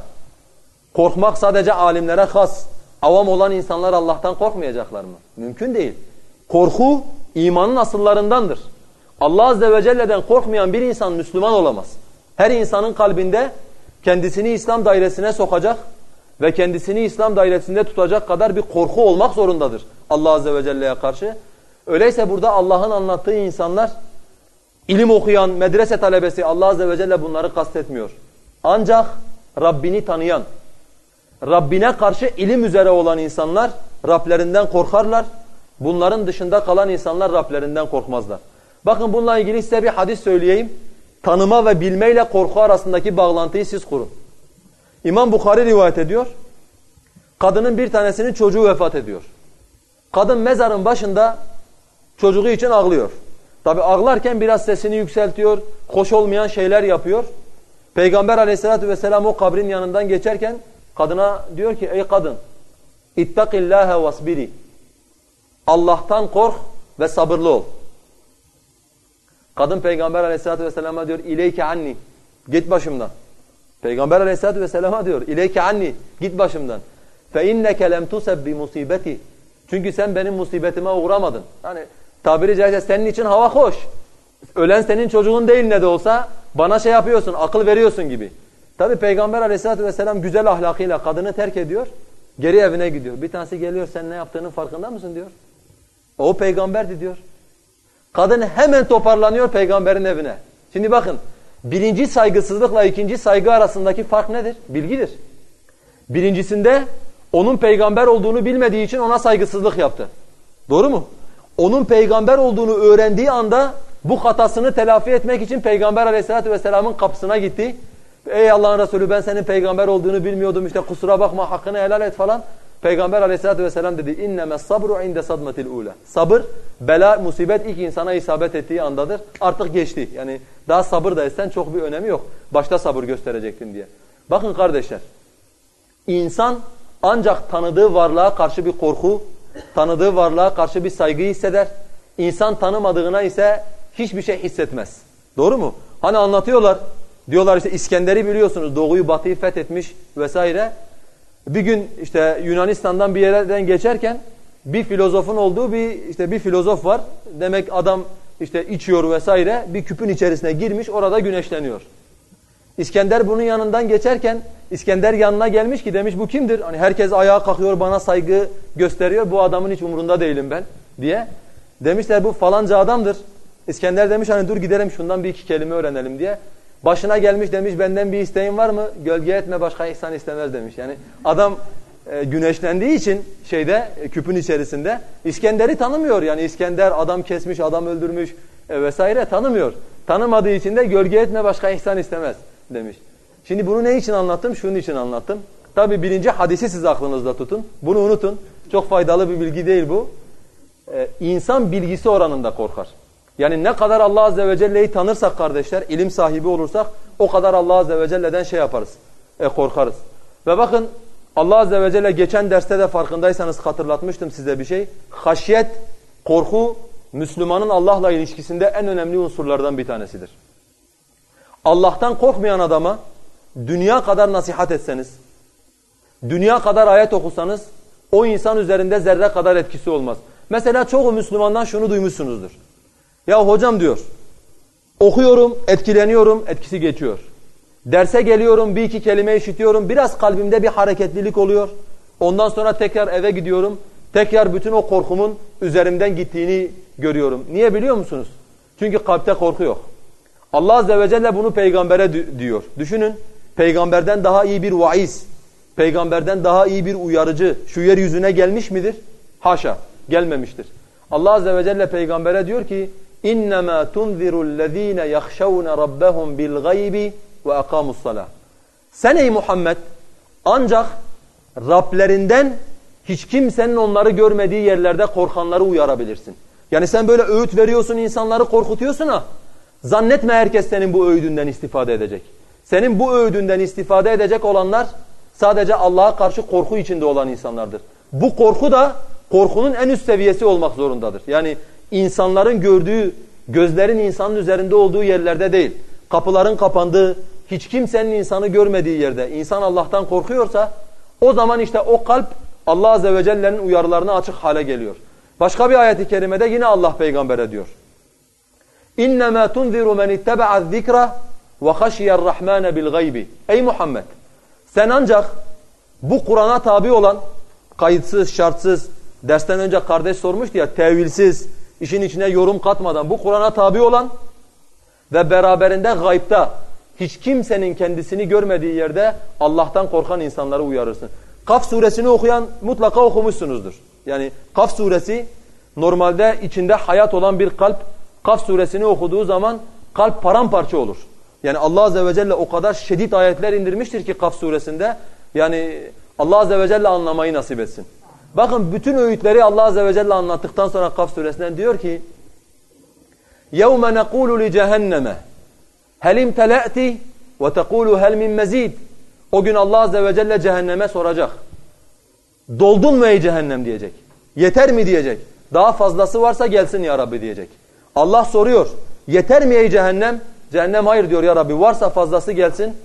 korkmak sadece alimlere has, avam olan insanlar Allah'tan korkmayacaklar mı? Mümkün değil. Korku imanın asıllarındandır. Allah Azze ve Celle'den korkmayan bir insan Müslüman olamaz. Her insanın kalbinde kendisini İslam dairesine sokacak ve kendisini İslam dairesinde tutacak kadar bir korku olmak zorundadır Allah Azze ve Celle'ye karşı. Öyleyse burada Allah'ın anlattığı insanlar ilim okuyan, medrese talebesi Allah Azze ve Celle bunları kastetmiyor. Ancak Rabbini tanıyan, Rabbine karşı ilim üzere olan insanlar Rablerinden korkarlar. Bunların dışında kalan insanlar Rablerinden korkmazlar. Bakın bununla ilgili size bir hadis söyleyeyim. Tanıma ve bilmeyle korku arasındaki bağlantıyı siz kurun. İmam Bukhari rivayet ediyor. Kadının bir tanesinin çocuğu vefat ediyor. Kadın mezarın başında çocuğu için ağlıyor. Tabi ağlarken biraz sesini yükseltiyor, hoş olmayan şeyler yapıyor. Peygamber aleyhissalatü vesselam o kabrin yanından geçerken kadına diyor ki ey kadın ittaqillâhe vasbiri Allah'tan kork ve sabırlı ol. Kadın Peygamber aleyhissalatu vesselama diyor ileyke anni git başımdan. Peygamber aleyhissalatu vesselama diyor ileyke anni git başımdan. Fe inneke lem tuseb bi musibeti. Çünkü sen benim musibetime uğramadın. Hani tabiri caizse senin için hava hoş. Ölen senin çocuğun değil ne de olsa bana şey yapıyorsun, akıl veriyorsun gibi. Tabi Peygamber aleyhissalatü vesselam güzel ahlakıyla kadını terk ediyor. Geri evine gidiyor. Bir tanesi geliyor sen ne yaptığının farkında mısın diyor. O peygamberdi diyor. Kadın hemen toparlanıyor peygamberin evine. Şimdi bakın birinci saygısızlıkla ikinci saygı arasındaki fark nedir? Bilgidir. Birincisinde onun peygamber olduğunu bilmediği için ona saygısızlık yaptı. Doğru mu? Onun peygamber olduğunu öğrendiği anda bu hatasını telafi etmek için peygamber aleyhissalatü vesselamın kapısına gitti. Ey Allah'ın Resulü ben senin peygamber olduğunu bilmiyordum işte kusura bakma hakkını helal et falan. Peygamber aleyhissalatü vesselam dedi inneme sabru inde sadmetil ula. Sabır bela musibet ilk insana isabet ettiği andadır. Artık geçti. Yani daha sabır da etsen çok bir önemi yok. Başta sabır gösterecektin diye. Bakın kardeşler. İnsan ancak tanıdığı varlığa karşı bir korku, tanıdığı varlığa karşı bir saygı hisseder. İnsan tanımadığına ise hiçbir şey hissetmez. Doğru mu? Hani anlatıyorlar. Diyorlar işte İskender'i biliyorsunuz. Doğuyu batıyı fethetmiş vesaire. Bir gün işte Yunanistan'dan bir yerden geçerken bir filozofun olduğu bir işte bir filozof var. Demek adam işte içiyor vesaire bir küpün içerisine girmiş orada güneşleniyor. İskender bunun yanından geçerken İskender yanına gelmiş ki demiş bu kimdir? Hani herkes ayağa kalkıyor bana saygı gösteriyor bu adamın hiç umurunda değilim ben diye. Demişler bu falanca adamdır. İskender demiş hani dur gidelim şundan bir iki kelime öğrenelim diye. Başına gelmiş demiş benden bir isteğin var mı? Gölge etme başka ihsan istemez demiş. Yani adam e, güneşlendiği için şeyde e, küpün içerisinde İskender'i tanımıyor. Yani İskender adam kesmiş, adam öldürmüş e, vesaire tanımıyor. Tanımadığı için de gölge etme başka ihsan istemez demiş. Şimdi bunu ne için anlattım? Şunun için anlattım. Tabi birinci hadisi siz aklınızda tutun. Bunu unutun. Çok faydalı bir bilgi değil bu. Ee, insan bilgisi oranında korkar. Yani ne kadar Allah Azze ve Celle'yi tanırsak kardeşler, ilim sahibi olursak o kadar Allah Azze ve Celle'den şey yaparız, e, korkarız. Ve bakın Allah Azze ve Celle geçen derste de farkındaysanız hatırlatmıştım size bir şey. Haşyet, korku Müslümanın Allah'la ilişkisinde en önemli unsurlardan bir tanesidir. Allah'tan korkmayan adama dünya kadar nasihat etseniz, dünya kadar ayet okusanız o insan üzerinde zerre kadar etkisi olmaz. Mesela çoğu Müslümandan şunu duymuşsunuzdur. Ya hocam diyor, okuyorum, etkileniyorum, etkisi geçiyor. Derse geliyorum, bir iki kelime işitiyorum, biraz kalbimde bir hareketlilik oluyor. Ondan sonra tekrar eve gidiyorum, tekrar bütün o korkumun üzerimden gittiğini görüyorum. Niye biliyor musunuz? Çünkü kalpte korku yok. Allah Azze ve Celle bunu peygambere diyor. Düşünün, peygamberden daha iyi bir vaiz, peygamberden daha iyi bir uyarıcı şu yeryüzüne gelmiş midir? Haşa, gelmemiştir. Allah Azze ve Celle peygambere diyor ki, اِنَّمَا تُنْذِرُ الَّذ۪ينَ يَخْشَوْنَ رَبَّهُمْ بِالْغَيْبِ وَاَقَامُوا الصَّلَاةِ Sen ey Muhammed ancak Rablerinden hiç kimsenin onları görmediği yerlerde korkanları uyarabilirsin. Yani sen böyle öğüt veriyorsun, insanları korkutuyorsun ha. Zannetme herkes senin bu öğüdünden istifade edecek. Senin bu öğüdünden istifade edecek olanlar sadece Allah'a karşı korku içinde olan insanlardır. Bu korku da korkunun en üst seviyesi olmak zorundadır. Yani insanların gördüğü, gözlerin insanın üzerinde olduğu yerlerde değil. Kapıların kapandığı, hiç kimsenin insanı görmediği yerde insan Allah'tan korkuyorsa o zaman işte o kalp Allah Azze ve Celle'nin uyarılarına açık hale geliyor. Başka bir ayet-i kerimede yine Allah peygambere diyor. اِنَّمَا تُنْذِرُ مَنِ اتَّبَعَ الذِّكْرَ وَخَشِيَ الرَّحْمَانَ بِالْغَيْبِ Ey Muhammed! Sen ancak bu Kur'an'a tabi olan, kayıtsız, şartsız, dersten önce kardeş sormuştu ya, tevilsiz, işin içine yorum katmadan bu Kur'an'a tabi olan ve beraberinde gaybta hiç kimsenin kendisini görmediği yerde Allah'tan korkan insanları uyarırsın. Kaf suresini okuyan mutlaka okumuşsunuzdur. Yani Kaf suresi normalde içinde hayat olan bir kalp Kaf suresini okuduğu zaman kalp paramparça olur. Yani Allah Azze ve Celle o kadar şiddet ayetler indirmiştir ki Kaf suresinde. Yani Allah Azze ve Celle anlamayı nasip etsin. Bakın bütün öğütleri Allah Azze ve Celle anlattıktan sonra Kaf suresinden diyor ki يَوْمَ نَقُولُ لِجَهَنَّمَ هَلْ اِمْتَلَأْتِ وَتَقُولُ هَلْ مِنْ مَزِيدٍ O gün Allah Azze ve Celle cehenneme soracak. Doldun mu ey cehennem diyecek. Yeter mi diyecek. Daha fazlası varsa gelsin ya Rabbi diyecek. Allah soruyor. Yeter mi ey cehennem? Cehennem hayır diyor ya Rabbi varsa fazlası gelsin.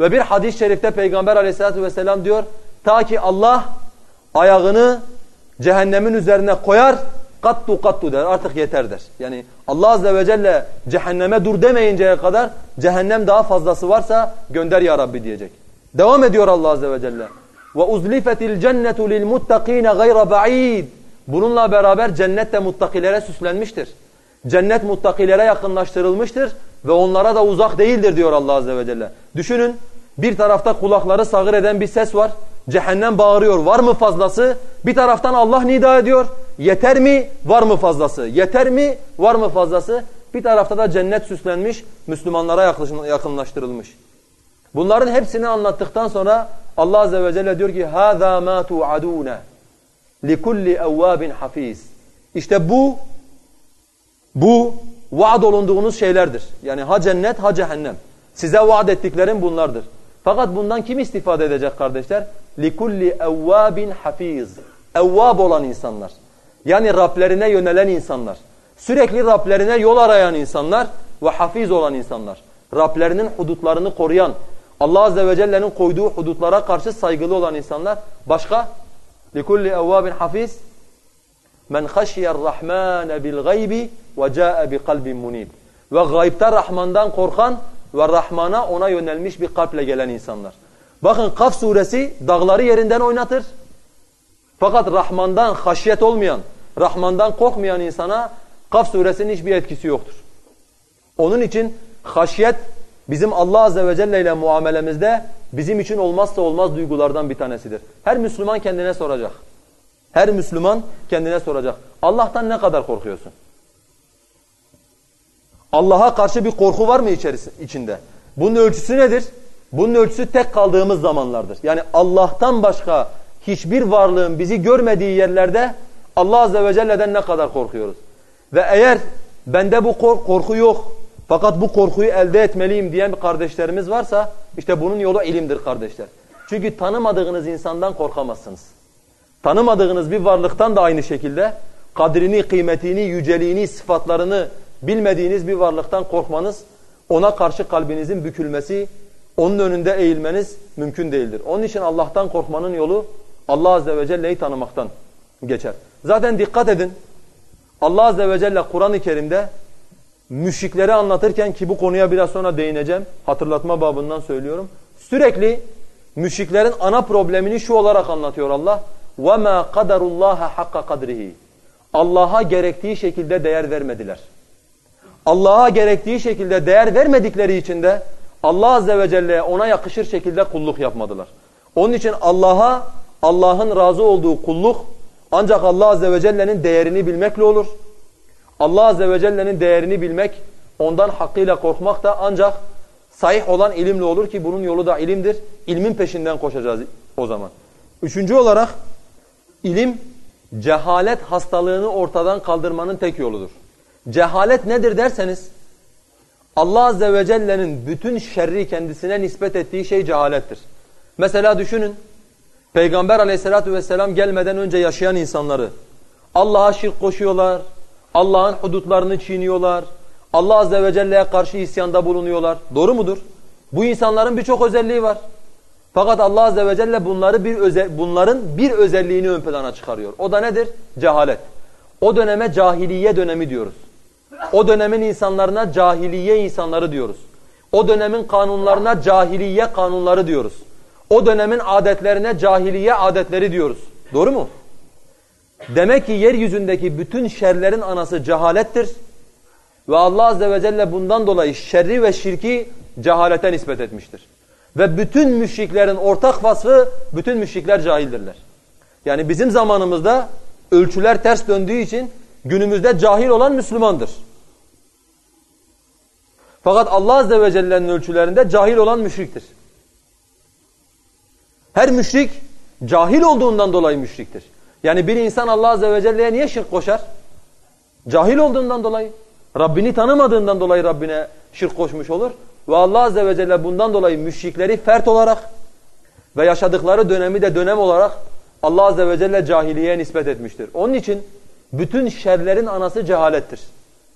Ve bir hadis-i şerifte Peygamber aleyhissalatu vesselam diyor ta ki Allah ayağını cehennemin üzerine koyar kattu kattu der artık yeter der. Yani Allah azze ve celle cehenneme dur demeyinceye kadar cehennem daha fazlası varsa gönder ya Rabbi diyecek. Devam ediyor Allah azze ve celle. Cennetu lil muttaqin gayra ba'id. Bununla beraber cennet de muttakilere süslenmiştir. Cennet muttakilere yakınlaştırılmıştır ve onlara da uzak değildir diyor Allah azze ve celle. Düşünün bir tarafta kulakları sağır eden bir ses var. Cehennem bağırıyor var mı fazlası? Bir taraftan Allah nida ediyor. Yeter mi? Var mı fazlası? Yeter mi? Var mı fazlası? Bir tarafta da cennet süslenmiş, Müslümanlara yakınlaştırılmış. Bunların hepsini anlattıktan sonra Allah azze ve celle diyor ki هَذَا مَا تُعَدُونَ لِكُلِّ اَوَّابٍ حَف۪يزٍ İşte bu, bu vaad olunduğunuz şeylerdir. Yani ha cennet ha cehennem. Size vaat ettiklerim bunlardır. Fakat bundan kim istifade edecek kardeşler? لِكُلِّ اَوَّابٍ حَف۪يزٍ Evvab olan insanlar. Yani Rablerine yönelen insanlar. Sürekli Rablerine yol arayan insanlar ve hafiz olan insanlar. Rablerinin hudutlarını koruyan, Allah Azze ve Celle'nin koyduğu hudutlara karşı saygılı olan insanlar. Başka? لِكُلِّ اَوَّابٍ حَفِيظ مَنْ خَشِيَ الرَّحْمَانَ بِالْغَيْبِ وَجَاءَ بِقَلْبٍ مُنِيبٍ Ve gaybta Rahman'dan korkan ve Rahman'a ona yönelmiş bir kalple gelen insanlar. Bakın Kaf suresi dağları yerinden oynatır. Fakat Rahman'dan haşyet olmayan, Rahman'dan korkmayan insana Kaf suresinin hiçbir etkisi yoktur. Onun için haşyet bizim Allah Azze ve Celle ile muamelemizde bizim için olmazsa olmaz duygulardan bir tanesidir. Her Müslüman kendine soracak. Her Müslüman kendine soracak. Allah'tan ne kadar korkuyorsun? Allah'a karşı bir korku var mı içinde? Bunun ölçüsü nedir? Bunun ölçüsü tek kaldığımız zamanlardır. Yani Allah'tan başka hiçbir varlığın bizi görmediği yerlerde Allah Azze ve Celle'den ne kadar korkuyoruz? Ve eğer bende bu korku yok fakat bu korkuyu elde etmeliyim diyen kardeşlerimiz varsa işte bunun yolu ilimdir kardeşler. Çünkü tanımadığınız insandan korkamazsınız. Tanımadığınız bir varlıktan da aynı şekilde kadrini, kıymetini, yüceliğini, sıfatlarını bilmediğiniz bir varlıktan korkmanız, ona karşı kalbinizin bükülmesi, onun önünde eğilmeniz mümkün değildir. Onun için Allah'tan korkmanın yolu Allah Azze ve Celle'yi tanımaktan geçer. Zaten dikkat edin. Allah Azze ve Celle Kur'an-ı Kerim'de müşrikleri anlatırken ki bu konuya biraz sonra değineceğim. Hatırlatma babından söylüyorum. Sürekli müşriklerin ana problemini şu olarak anlatıyor Allah. وَمَا قَدَرُ اللّٰهَ حَقَّ قَدْرِهِ Allah'a gerektiği şekilde değer vermediler. Allah'a gerektiği şekilde değer vermedikleri için de Allah Azze ve Celle'ye ona yakışır şekilde kulluk yapmadılar. Onun için Allah'a Allah'ın razı olduğu kulluk ancak Allah Azze ve Celle'nin değerini bilmekle olur. Allah Azze ve Celle'nin değerini bilmek, ondan hakkıyla korkmak da ancak sahih olan ilimle olur ki bunun yolu da ilimdir. İlmin peşinden koşacağız o zaman. Üçüncü olarak ilim cehalet hastalığını ortadan kaldırmanın tek yoludur. Cehalet nedir derseniz Allah Azze ve Celle'nin bütün şerri kendisine nispet ettiği şey cehalettir. Mesela düşünün Peygamber aleyhissalatu vesselam gelmeden önce yaşayan insanları Allah'a şirk koşuyorlar, Allah'ın hudutlarını çiğniyorlar, Allah azze ve celle'ye karşı isyanda bulunuyorlar. Doğru mudur? Bu insanların birçok özelliği var. Fakat Allah azze ve celle bunları bir özel, bunların bir özelliğini ön plana çıkarıyor. O da nedir? Cehalet. O döneme cahiliye dönemi diyoruz. O dönemin insanlarına cahiliye insanları diyoruz. O dönemin kanunlarına cahiliye kanunları diyoruz. O dönemin adetlerine cahiliye adetleri diyoruz. Doğru mu? Demek ki yeryüzündeki bütün şerlerin anası cehalettir. Ve Allah Azze ve Celle bundan dolayı şerri ve şirki cehalete nispet etmiştir. Ve bütün müşriklerin ortak vasfı, bütün müşrikler cahildirler. Yani bizim zamanımızda ölçüler ters döndüğü için günümüzde cahil olan Müslümandır. Fakat Allah Azze ve Celle'nin ölçülerinde cahil olan müşriktir. Her müşrik cahil olduğundan dolayı müşriktir. Yani bir insan Allah Azze ve Celle'ye niye şirk koşar? Cahil olduğundan dolayı. Rabbini tanımadığından dolayı Rabbine şirk koşmuş olur. Ve Allah Azze ve Celle bundan dolayı müşrikleri fert olarak ve yaşadıkları dönemi de dönem olarak Allah Azze ve Celle cahiliyeye nispet etmiştir. Onun için bütün şerlerin anası cehalettir.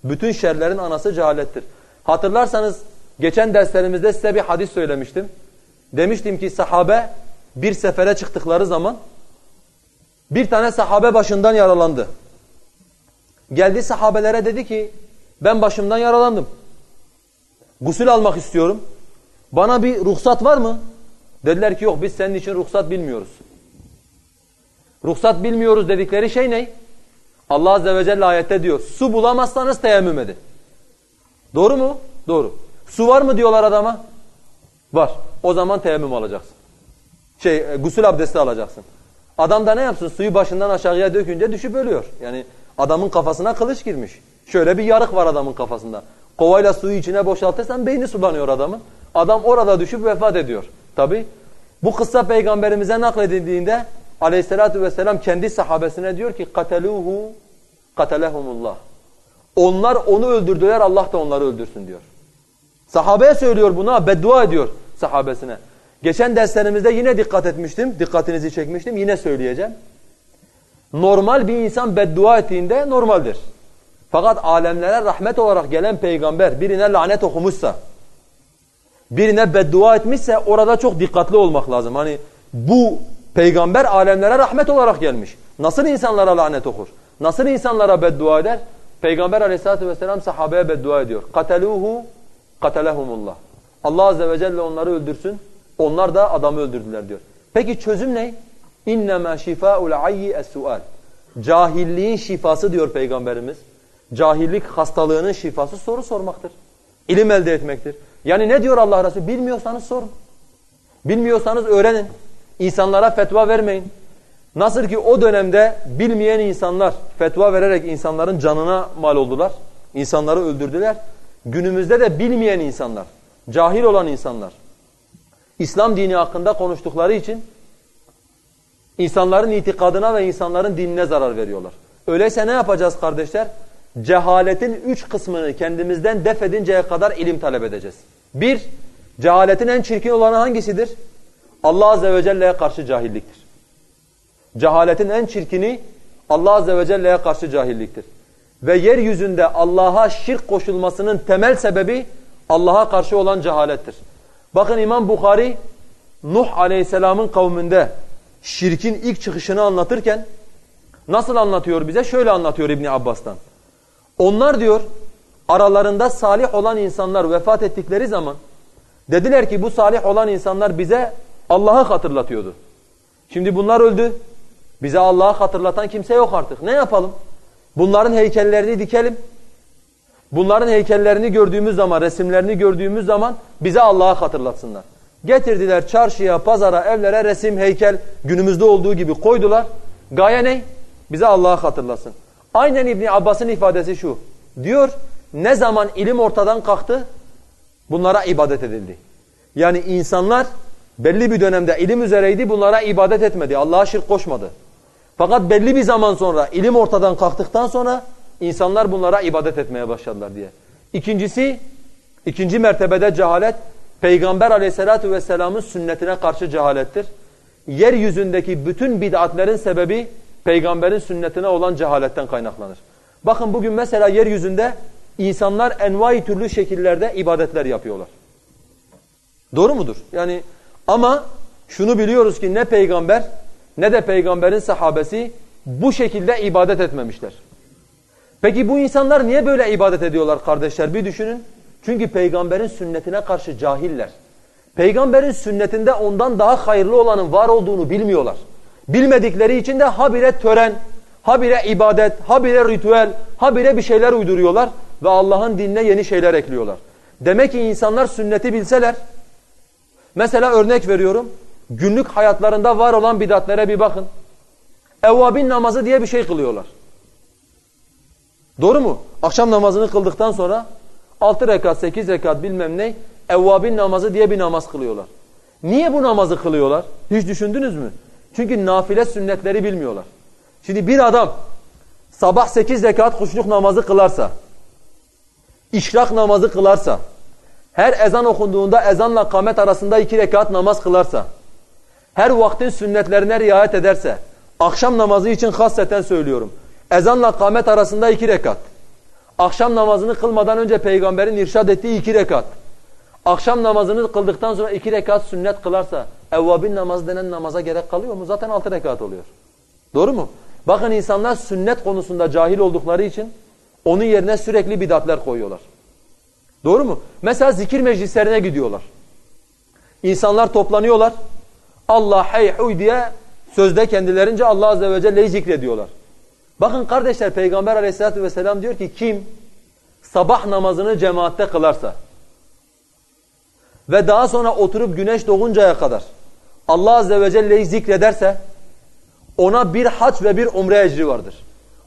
Bütün şerlerin anası cehalettir. Hatırlarsanız Geçen derslerimizde size bir hadis söylemiştim. Demiştim ki sahabe bir sefere çıktıkları zaman bir tane sahabe başından yaralandı. Geldi sahabelere dedi ki ben başımdan yaralandım. Gusül almak istiyorum. Bana bir ruhsat var mı? Dediler ki yok biz senin için ruhsat bilmiyoruz. Ruhsat bilmiyoruz dedikleri şey ne? Allah Azze ve Celle ayette diyor. Su bulamazsanız teyemmüm edin. Doğru mu? Doğru. Su var mı diyorlar adama? Var. O zaman teyemmüm alacaksın. Şey, e, gusül abdesti alacaksın. Adam da ne yapsın? Suyu başından aşağıya dökünce düşüp ölüyor. Yani adamın kafasına kılıç girmiş. Şöyle bir yarık var adamın kafasında. Kovayla suyu içine boşaltırsan beyni sulanıyor adamın. Adam orada düşüp vefat ediyor. Tabi bu kıssa peygamberimize nakledildiğinde aleyhissalatü vesselam kendi sahabesine diyor ki kateluhu katelehumullah. Onlar onu öldürdüler Allah da onları öldürsün diyor. Sahabeye söylüyor buna beddua ediyor sahabesine. Geçen derslerimizde yine dikkat etmiştim. Dikkatinizi çekmiştim. Yine söyleyeceğim. Normal bir insan beddua ettiğinde normaldir. Fakat alemlere rahmet olarak gelen peygamber birine lanet okumuşsa, birine beddua etmişse orada çok dikkatli olmak lazım. Hani bu peygamber alemlere rahmet olarak gelmiş. Nasıl insanlara lanet okur? Nasıl insanlara beddua eder? Peygamber aleyhissalatü vesselam sahabeye beddua ediyor. قَتَلُوهُ قَتَلَهُمُ Allah azze ve celle onları öldürsün. Onlar da adamı öldürdüler diyor. Peki çözüm ne? İnnemâ şifâul ayyi es-sual. Cahilliğin şifası diyor Peygamberimiz. Cahillik hastalığının şifası soru sormaktır. İlim elde etmektir. Yani ne diyor Allah Resulü? Bilmiyorsanız sorun. Bilmiyorsanız öğrenin. İnsanlara fetva vermeyin. Nasıl ki o dönemde bilmeyen insanlar fetva vererek insanların canına mal oldular. İnsanları öldürdüler. Günümüzde de bilmeyen insanlar, cahil olan insanlar İslam dini hakkında konuştukları için insanların itikadına ve insanların dinine zarar veriyorlar. Öyleyse ne yapacağız kardeşler? Cehaletin üç kısmını kendimizden def edinceye kadar ilim talep edeceğiz. Bir, cehaletin en çirkin olanı hangisidir? Allah Azze ve Celle'ye karşı cahilliktir. Cehaletin en çirkini Allah Azze ve Celle'ye karşı cahilliktir. Ve yeryüzünde Allah'a şirk koşulmasının temel sebebi Allah'a karşı olan cehalettir. Bakın İmam Bukhari Nuh Aleyhisselam'ın kavminde şirkin ilk çıkışını anlatırken nasıl anlatıyor bize? Şöyle anlatıyor İbni Abbas'tan. Onlar diyor aralarında salih olan insanlar vefat ettikleri zaman dediler ki bu salih olan insanlar bize Allah'ı hatırlatıyordu. Şimdi bunlar öldü. Bize Allah'ı hatırlatan kimse yok artık. Ne yapalım? Bunların heykellerini dikelim. Bunların heykellerini gördüğümüz zaman, resimlerini gördüğümüz zaman bize Allah'ı hatırlatsınlar. Getirdiler çarşıya, pazara, evlere resim, heykel günümüzde olduğu gibi koydular. Gaye ne? Bize Allah'ı hatırlasın. Aynen İbni Abbas'ın ifadesi şu. Diyor ne zaman ilim ortadan kalktı bunlara ibadet edildi. Yani insanlar belli bir dönemde ilim üzereydi bunlara ibadet etmedi. Allah'a şirk koşmadı. Fakat belli bir zaman sonra ilim ortadan kalktıktan sonra insanlar bunlara ibadet etmeye başladılar diye. İkincisi, ikinci mertebede cehalet, Peygamber aleyhissalatu vesselamın sünnetine karşı cehalettir. Yeryüzündeki bütün bid'atlerin sebebi peygamberin sünnetine olan cehaletten kaynaklanır. Bakın bugün mesela yeryüzünde insanlar envai türlü şekillerde ibadetler yapıyorlar. Doğru mudur? Yani ama şunu biliyoruz ki ne peygamber ne de peygamberin sahabesi bu şekilde ibadet etmemişler. Peki bu insanlar niye böyle ibadet ediyorlar kardeşler bir düşünün. Çünkü peygamberin sünnetine karşı cahiller. Peygamberin sünnetinde ondan daha hayırlı olanın var olduğunu bilmiyorlar. Bilmedikleri için de habire tören, habire ibadet, habire ritüel, habire bir şeyler uyduruyorlar ve Allah'ın dinine yeni şeyler ekliyorlar. Demek ki insanlar sünneti bilseler, mesela örnek veriyorum, günlük hayatlarında var olan bidatlere bir bakın. Evvabin namazı diye bir şey kılıyorlar. Doğru mu? Akşam namazını kıldıktan sonra 6 rekat, 8 rekat bilmem ne evvabin namazı diye bir namaz kılıyorlar. Niye bu namazı kılıyorlar? Hiç düşündünüz mü? Çünkü nafile sünnetleri bilmiyorlar. Şimdi bir adam sabah 8 rekat kuşluk namazı kılarsa, işrak namazı kılarsa, her ezan okunduğunda ezanla kamet arasında 2 rekat namaz kılarsa, her vaktin sünnetlerine riayet ederse, akşam namazı için hasseten söylüyorum, ezanla kamet arasında 2 rekat, akşam namazını kılmadan önce peygamberin irşad ettiği 2 rekat, akşam namazını kıldıktan sonra iki rekat sünnet kılarsa evvabin namazı denen namaza gerek kalıyor mu? Zaten altı rekat oluyor. Doğru mu? Bakın insanlar sünnet konusunda cahil oldukları için onun yerine sürekli bidatler koyuyorlar. Doğru mu? Mesela zikir meclislerine gidiyorlar. İnsanlar toplanıyorlar. Allah hey huy diye sözde kendilerince Allah azze ve celle'yi zikrediyorlar. Bakın kardeşler Peygamber aleyhissalatü vesselam diyor ki kim sabah namazını cemaatte kılarsa ve daha sonra oturup güneş doğuncaya kadar Allah azze ve celle'yi zikrederse ona bir hac ve bir umre ecri vardır.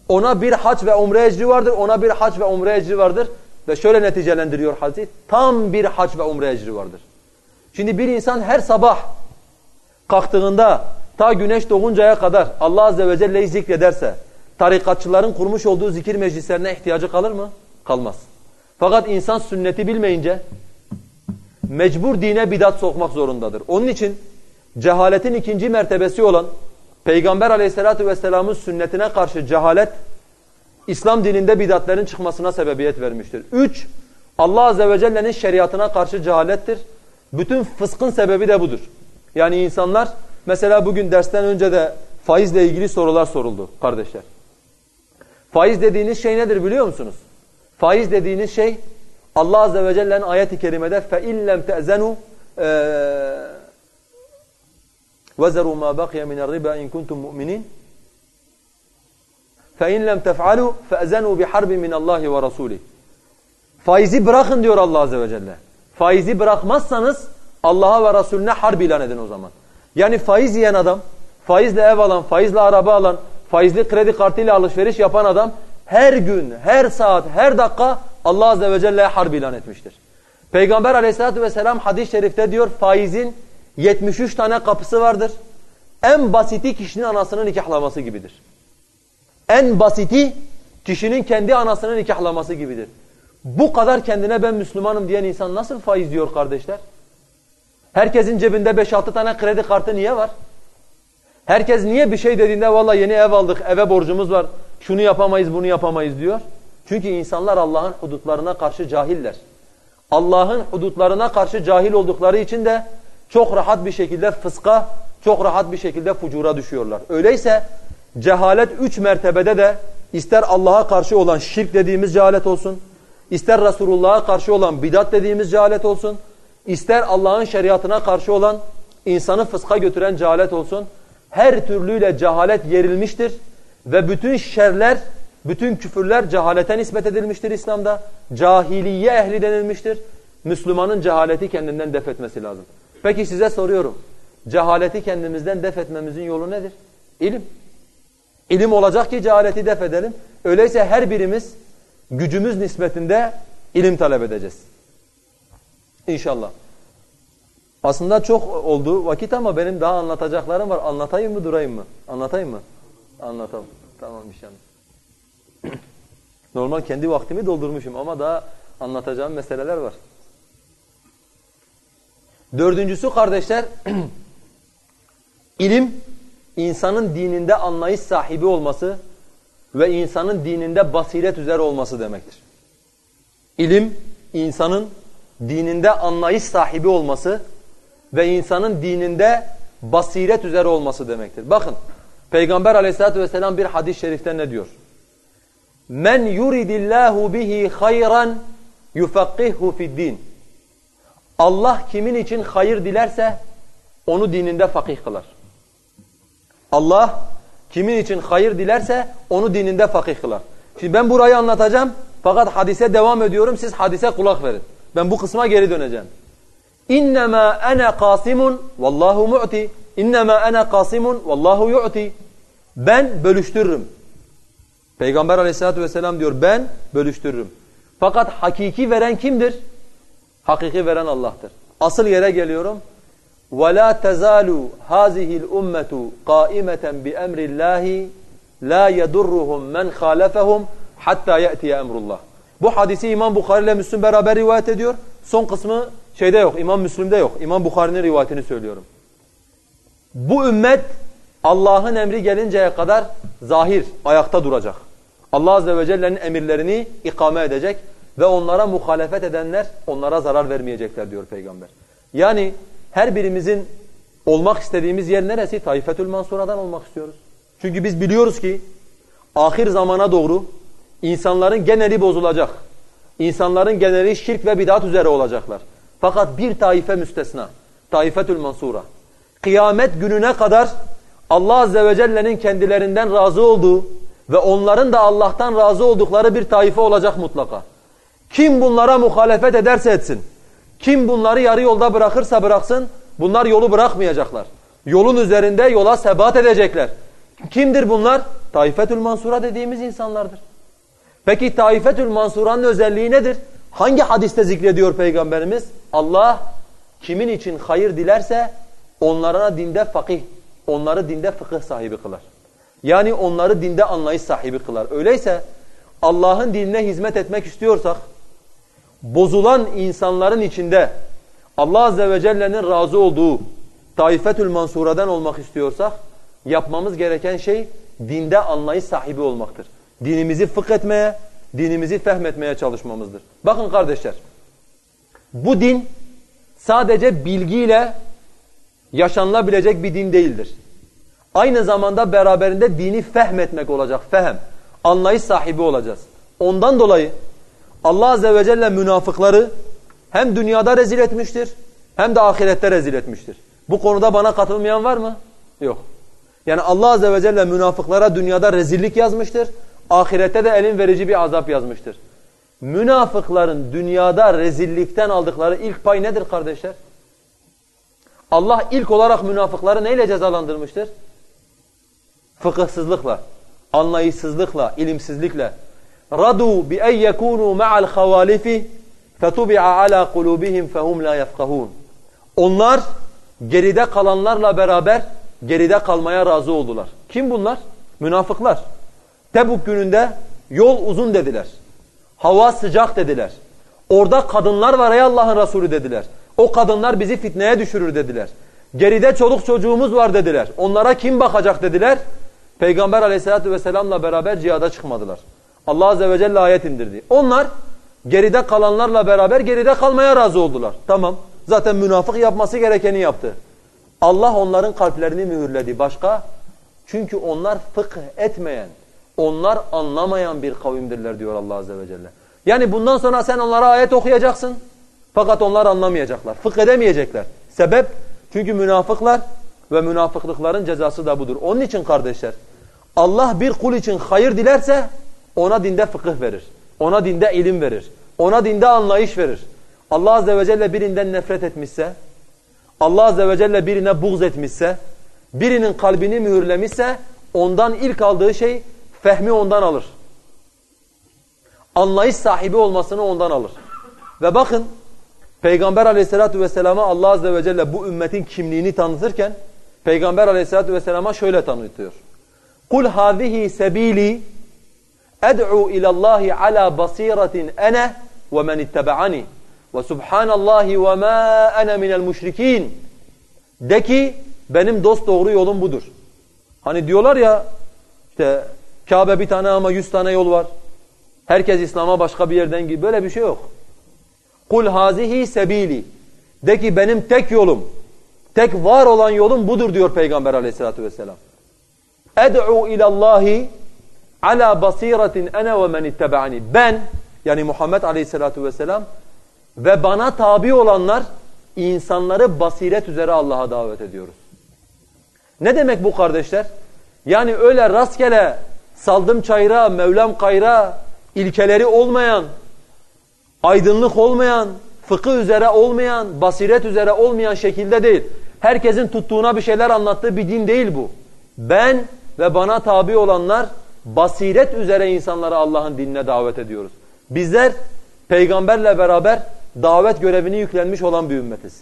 Ona bir hac ve umre ecri vardır. Ona bir hac ve umre ecri vardır. Ve şöyle neticelendiriyor hadis. Tam bir hac ve umre ecri vardır. Şimdi bir insan her sabah kalktığında ta güneş doğuncaya kadar Allah azze ve celle'yi zikrederse tarikatçıların kurmuş olduğu zikir meclislerine ihtiyacı kalır mı? Kalmaz. Fakat insan sünneti bilmeyince mecbur dine bidat sokmak zorundadır. Onun için cehaletin ikinci mertebesi olan Peygamber aleyhissalatu vesselamın sünnetine karşı cehalet İslam dininde bidatlerin çıkmasına sebebiyet vermiştir. Üç, Allah azze ve celle'nin şeriatına karşı cehalettir. Bütün fıskın sebebi de budur. Yani insanlar mesela bugün dersten önce de faizle ilgili sorular soruldu kardeşler. Faiz dediğiniz şey nedir biliyor musunuz? Faiz dediğiniz şey Allah azze ve celle'nin ayet-i kerimede فَاِنْ لَمْ تَأْزَنُوا وَزَرُوا مَا بَقِيَ مِنَ الرِّبَا اِنْ كُنْتُمْ مُؤْمِنِينَ فَاِنْ لَمْ تَفْعَلُوا فَأَزَنُوا بِحَرْبٍ مِنَ اللّٰهِ وَرَسُولِهِ Faizi bırakın diyor Allah Azze ve Celle. Faizi bırakmazsanız Allah'a ve Resulüne harp ilan edin o zaman. Yani faiz yiyen adam, faizle ev alan, faizle araba alan, faizli kredi kartıyla alışveriş yapan adam her gün, her saat, her dakika Allah Azze ve Celle'ye harp ilan etmiştir. Peygamber aleyhissalatü vesselam hadis-i şerifte diyor faizin 73 tane kapısı vardır. En basiti kişinin anasının nikahlaması gibidir. En basiti kişinin kendi anasının nikahlaması gibidir. Bu kadar kendine ben Müslümanım diyen insan nasıl faiz diyor kardeşler? Herkesin cebinde 5-6 tane kredi kartı niye var? Herkes niye bir şey dediğinde valla yeni ev aldık, eve borcumuz var, şunu yapamayız, bunu yapamayız diyor. Çünkü insanlar Allah'ın hudutlarına karşı cahiller. Allah'ın hudutlarına karşı cahil oldukları için de çok rahat bir şekilde fıska, çok rahat bir şekilde fucura düşüyorlar. Öyleyse cehalet üç mertebede de ister Allah'a karşı olan şirk dediğimiz cehalet olsun, ister Resulullah'a karşı olan bidat dediğimiz cehalet olsun, ister Allah'ın şeriatına karşı olan insanı fıska götüren cehalet olsun, her türlüyle cehalet yerilmiştir ve bütün şerler, bütün küfürler cehalete nispet edilmiştir İslam'da. Cahiliye ehli denilmiştir. Müslümanın cehaleti kendinden def etmesi lazım. Peki size soruyorum. Cehaleti kendimizden def etmemizin yolu nedir? İlim. İlim olacak ki cehaleti def edelim. Öyleyse her birimiz gücümüz nispetinde ilim talep edeceğiz. İnşallah. Aslında çok oldu vakit ama benim daha anlatacaklarım var. Anlatayım mı durayım mı? Anlatayım mı? Anlatalım. Tamam inşallah. Normal kendi vaktimi doldurmuşum ama daha anlatacağım meseleler var. Dördüncüsü kardeşler, ilim insanın dininde anlayış sahibi olması ve insanın dininde basiret üzere olması demektir. İlim insanın dininde anlayış sahibi olması ve insanın dininde basiret üzere olması demektir. Bakın Peygamber aleyhissalatü vesselam bir hadis-i şerifte ne diyor? Men yuridillahu bihi hayran yufakkihu fid din. Allah kimin için hayır dilerse onu dininde fakih kılar. Allah kimin için hayır dilerse onu dininde fakih kılar. Şimdi ben burayı anlatacağım fakat hadise devam ediyorum siz hadise kulak verin. Ben bu kısma geri döneceğim. İnnemâ ene kasimun vallahu mu'ti. İnnemâ ene kasimun vallahu yu'ti. Ben bölüştürürüm. Peygamber aleyhissalatü vesselam diyor ben bölüştürürüm. Fakat hakiki veren kimdir? Hakiki veren Allah'tır. Asıl yere geliyorum. وَلَا تَزَالُ هَذِهِ الْاُمَّةُ قَائِمَةً بِأَمْرِ اللّٰهِ لَا يَدُرُّهُمْ مَنْ خَالَفَهُمْ حَتَّى يَأْتِيَ اَمْرُ اللّٰهِ bu hadisi İmam Bukhari ile Müslüm beraber rivayet ediyor. Son kısmı şeyde yok, İmam Müslüm'de yok. İmam Bukhari'nin rivayetini söylüyorum. Bu ümmet Allah'ın emri gelinceye kadar zahir, ayakta duracak. Allah Azze ve Celle'nin emirlerini ikame edecek ve onlara muhalefet edenler onlara zarar vermeyecekler diyor peygamber. Yani her birimizin olmak istediğimiz yer neresi? Taifetül Mansura'dan olmak istiyoruz. Çünkü biz biliyoruz ki ahir zamana doğru insanların geneli bozulacak. İnsanların geneli şirk ve bidat üzere olacaklar. Fakat bir taife müstesna. Taifetül Mansura. Kıyamet gününe kadar Allah Azze ve Celle'nin kendilerinden razı olduğu ve onların da Allah'tan razı oldukları bir taife olacak mutlaka. Kim bunlara muhalefet ederse etsin, kim bunları yarı yolda bırakırsa bıraksın, bunlar yolu bırakmayacaklar. Yolun üzerinde yola sebat edecekler. Kimdir bunlar? Taifetül Mansura dediğimiz insanlardır. Peki Taifetül Mansura'nın özelliği nedir? Hangi hadiste zikrediyor Peygamberimiz? Allah kimin için hayır dilerse onlara dinde fakih, onları dinde fıkıh sahibi kılar. Yani onları dinde anlayış sahibi kılar. Öyleyse Allah'ın dinine hizmet etmek istiyorsak bozulan insanların içinde Allah Azze ve Celle'nin razı olduğu Taifetül Mansura'dan olmak istiyorsak yapmamız gereken şey dinde anlayış sahibi olmaktır. Dinimizi fıkh etmeye, dinimizi fehmetmeye çalışmamızdır. Bakın kardeşler, bu din sadece bilgiyle yaşanılabilecek bir din değildir. Aynı zamanda beraberinde dini fehmetmek olacak, fehem. Anlayış sahibi olacağız. Ondan dolayı Allah Azze ve Celle münafıkları hem dünyada rezil etmiştir hem de ahirette rezil etmiştir. Bu konuda bana katılmayan var mı? Yok. Yani Allah Azze ve Celle münafıklara dünyada rezillik yazmıştır. Ahirette de elin verici bir azap yazmıştır. Münafıkların dünyada rezillikten aldıkları ilk pay nedir kardeşler? Allah ilk olarak münafıkları neyle cezalandırmıştır? Fıkıhsızlıkla, anlayışsızlıkla, ilimsizlikle. Radu bi en yekunu ma'al havalifi fetubi'a ala kulubihim fehum la yefkahun. Onlar geride kalanlarla beraber geride kalmaya razı oldular. Kim bunlar? Münafıklar. Tebuk gününde yol uzun dediler. Hava sıcak dediler. Orada kadınlar var ey Allah'ın Resulü dediler. O kadınlar bizi fitneye düşürür dediler. Geride çoluk çocuğumuz var dediler. Onlara kim bakacak dediler. Peygamber aleyhissalatü vesselamla beraber cihada çıkmadılar. Allah azze ve celle ayet indirdi. Onlar geride kalanlarla beraber geride kalmaya razı oldular. Tamam. Zaten münafık yapması gerekeni yaptı. Allah onların kalplerini mühürledi. Başka? Çünkü onlar fıkh etmeyen, onlar anlamayan bir kavimdirler diyor Allah azze ve celle. Yani bundan sonra sen onlara ayet okuyacaksın. Fakat onlar anlamayacaklar. Fıkh edemeyecekler. Sebep? Çünkü münafıklar ve münafıklıkların cezası da budur. Onun için kardeşler Allah bir kul için hayır dilerse ona dinde fıkıh verir. Ona dinde ilim verir. Ona dinde anlayış verir. Allah azze ve celle birinden nefret etmişse, Allah azze ve celle birine buğz etmişse, birinin kalbini mühürlemişse ondan ilk aldığı şey fehmi ondan alır. Anlayış sahibi olmasını ondan alır. Ve bakın Peygamber aleyhissalatu vesselama Allah azze ve celle bu ümmetin kimliğini tanıtırken Peygamber aleyhissalatu vesselama şöyle tanıtıyor. Kul hâzihi sebîlî ed'u ilallahi ala basiratin ene ve men ittebe'ani ve subhanallahi ve ma ene minel müşrikîn. De ki benim dost doğru yolum budur. Hani diyorlar ya işte Kabe bir tane ama yüz tane yol var. Herkes İslam'a başka bir yerden gibi. Böyle bir şey yok. Kul hazihi sebili. De ki benim tek yolum, tek var olan yolum budur diyor Peygamber aleyhissalatu vesselam. Ed'u ilallahi ala basiratin ene ve men ittebe'ani. Ben yani Muhammed aleyhissalatu vesselam ve bana tabi olanlar insanları basiret üzere Allah'a davet ediyoruz. Ne demek bu kardeşler? Yani öyle rastgele saldım çayra, Mevlam kayra, ilkeleri olmayan, aydınlık olmayan, fıkıh üzere olmayan, basiret üzere olmayan şekilde değil. Herkesin tuttuğuna bir şeyler anlattığı bir din değil bu. Ben ve bana tabi olanlar basiret üzere insanları Allah'ın dinine davet ediyoruz. Bizler peygamberle beraber davet görevini yüklenmiş olan bir ümmetiz.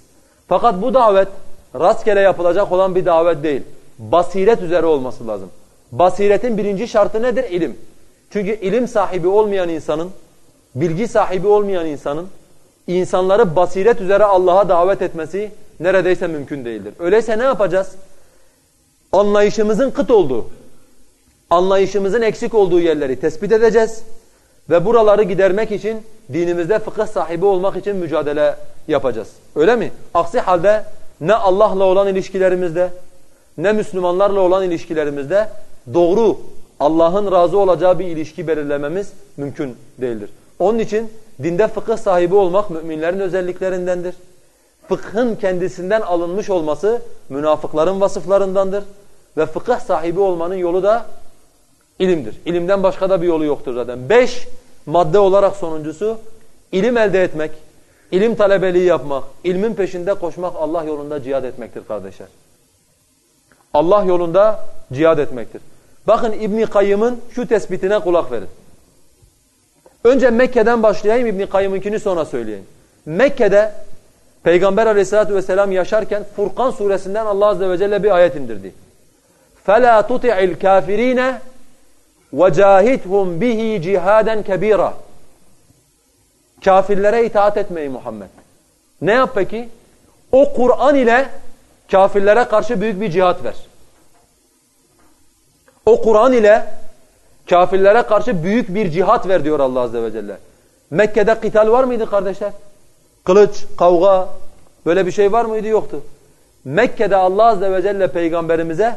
Fakat bu davet rastgele yapılacak olan bir davet değil. Basiret üzere olması lazım. Basiretin birinci şartı nedir? İlim. Çünkü ilim sahibi olmayan insanın, bilgi sahibi olmayan insanın insanları basiret üzere Allah'a davet etmesi neredeyse mümkün değildir. Öyleyse ne yapacağız? Anlayışımızın kıt olduğu, anlayışımızın eksik olduğu yerleri tespit edeceğiz. Ve buraları gidermek için dinimizde fıkıh sahibi olmak için mücadele yapacağız. Öyle mi? Aksi halde ne Allah'la olan ilişkilerimizde ne Müslümanlarla olan ilişkilerimizde doğru Allah'ın razı olacağı bir ilişki belirlememiz mümkün değildir. Onun için dinde fıkıh sahibi olmak müminlerin özelliklerindendir. Fıkhın kendisinden alınmış olması münafıkların vasıflarındandır. Ve fıkıh sahibi olmanın yolu da ilimdir. İlimden başka da bir yolu yoktur zaten. Beş madde olarak sonuncusu ilim elde etmek, ilim talebeliği yapmak, ilmin peşinde koşmak Allah yolunda cihad etmektir kardeşler. Allah yolunda cihad etmektir. Bakın İbn Kayyım'ın şu tespitine kulak verin. Önce Mekke'den başlayayım İbn Kayyım'ınkini sonra söyleyeyim. Mekke'de Peygamber Aleyhisselatü vesselam yaşarken Furkan suresinden Allah azze ve celle bir ayet indirdi. فَلَا تُطِعِ الْكَافِر۪ينَ وَجَاهِدْهُمْ بِهِ cihaden كَب۪يرًا Kafirlere itaat etmeyin Muhammed. Ne yap peki? O Kur'an ile kafirlere karşı büyük bir cihat ver. O Kur'an ile kafirlere karşı büyük bir cihat ver diyor Allah Azze ve Celle. Mekke'de kıtal var mıydı kardeşler? Kılıç, kavga böyle bir şey var mıydı? Yoktu. Mekke'de Allah Azze ve Celle peygamberimize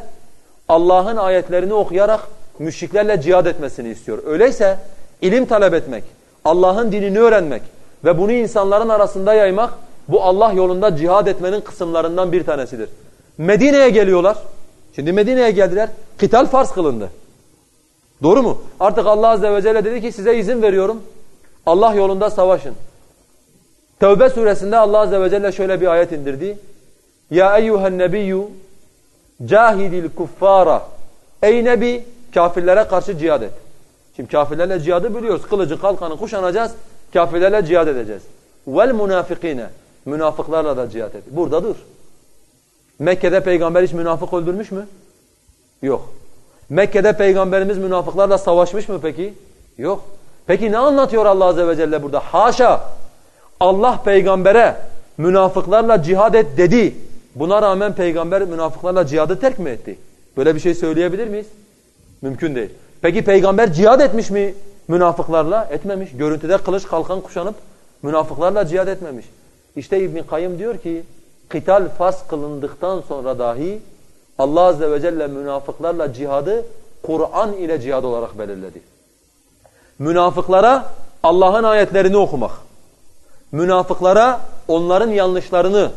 Allah'ın ayetlerini okuyarak müşriklerle cihad etmesini istiyor. Öyleyse ilim talep etmek, Allah'ın dinini öğrenmek ve bunu insanların arasında yaymak bu Allah yolunda cihad etmenin kısımlarından bir tanesidir. Medine'ye geliyorlar. Şimdi Medine'ye geldiler. Kital farz kılındı. Doğru mu? Artık Allah Azze ve Celle dedi ki size izin veriyorum. Allah yolunda savaşın. Tevbe suresinde Allah Azze ve Celle şöyle bir ayet indirdi. Ya eyyuhen nebiyyü cahidil kuffara. Ey Nebi kafirlere karşı cihad et. Şimdi kafirlerle cihadı biliyoruz. Kılıcı kalkanı kuşanacağız. Kafirlerle cihad edeceğiz. Vel munafikine. Münafıklarla da cihad et. Burada dur. Mekke'de peygamber hiç münafık öldürmüş mü? Yok. Mekke'de peygamberimiz münafıklarla savaşmış mı peki? Yok. Peki ne anlatıyor Allah Azze ve Celle burada? Haşa! Allah peygambere münafıklarla cihad et dedi. Buna rağmen peygamber münafıklarla cihadı terk mi etti? Böyle bir şey söyleyebilir miyiz? Mümkün değil. Peki peygamber cihad etmiş mi münafıklarla? Etmemiş. Görüntüde kılıç kalkan kuşanıp münafıklarla cihad etmemiş. İşte İbn Kayyım diyor ki kıtal fas kılındıktan sonra dahi Allah azze ve celle münafıklarla cihadı Kur'an ile cihad olarak belirledi. Münafıklara Allah'ın ayetlerini okumak. Münafıklara onların yanlışlarını,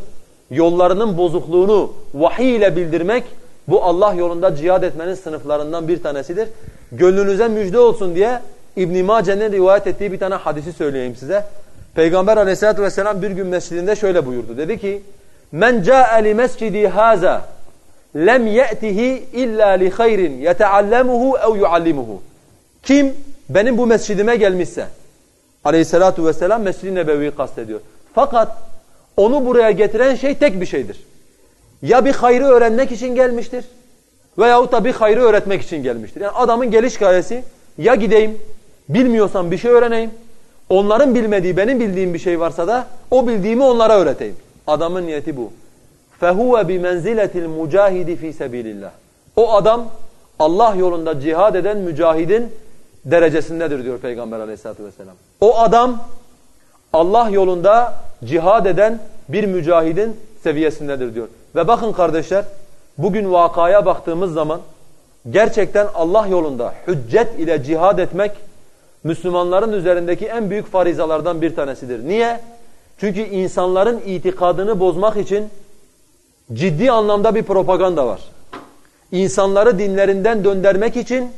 yollarının bozukluğunu vahiy ile bildirmek bu Allah yolunda cihad etmenin sınıflarından bir tanesidir. Gönlünüze müjde olsun diye İbn Mace'nin rivayet ettiği bir tane hadisi söyleyeyim size. Peygamber Aleyhisselatü vesselam bir gün mescidinde şöyle buyurdu. Dedi ki: "Men ca'e li mescidi haza lem ye'tihi illa li hayrin yeteallemuhu ev yuallimuhu." Kim benim bu mescidime gelmişse Aleyhissalatu vesselam Mescid-i Nebevi'yi kastediyor. Fakat onu buraya getiren şey tek bir şeydir. Ya bir hayrı öğrenmek için gelmiştir veyahut da bir hayrı öğretmek için gelmiştir. Yani adamın geliş gayesi ya gideyim, bilmiyorsam bir şey öğreneyim, onların bilmediği benim bildiğim bir şey varsa da o bildiğimi onlara öğreteyim. Adamın niyeti bu. فَهُوَ بِمَنْزِلَةِ الْمُجَاهِدِ ف۪ي سَب۪يلِ اللّٰهِ O adam Allah yolunda cihad eden mücahidin derecesindedir diyor Peygamber aleyhissalatü vesselam. O adam Allah yolunda cihad eden bir mücahidin seviyesindedir diyor. Ve bakın kardeşler bugün vakaya baktığımız zaman gerçekten Allah yolunda hüccet ile cihad etmek Müslümanların üzerindeki en büyük farizalardan bir tanesidir. Niye? Çünkü insanların itikadını bozmak için ciddi anlamda bir propaganda var. İnsanları dinlerinden döndürmek için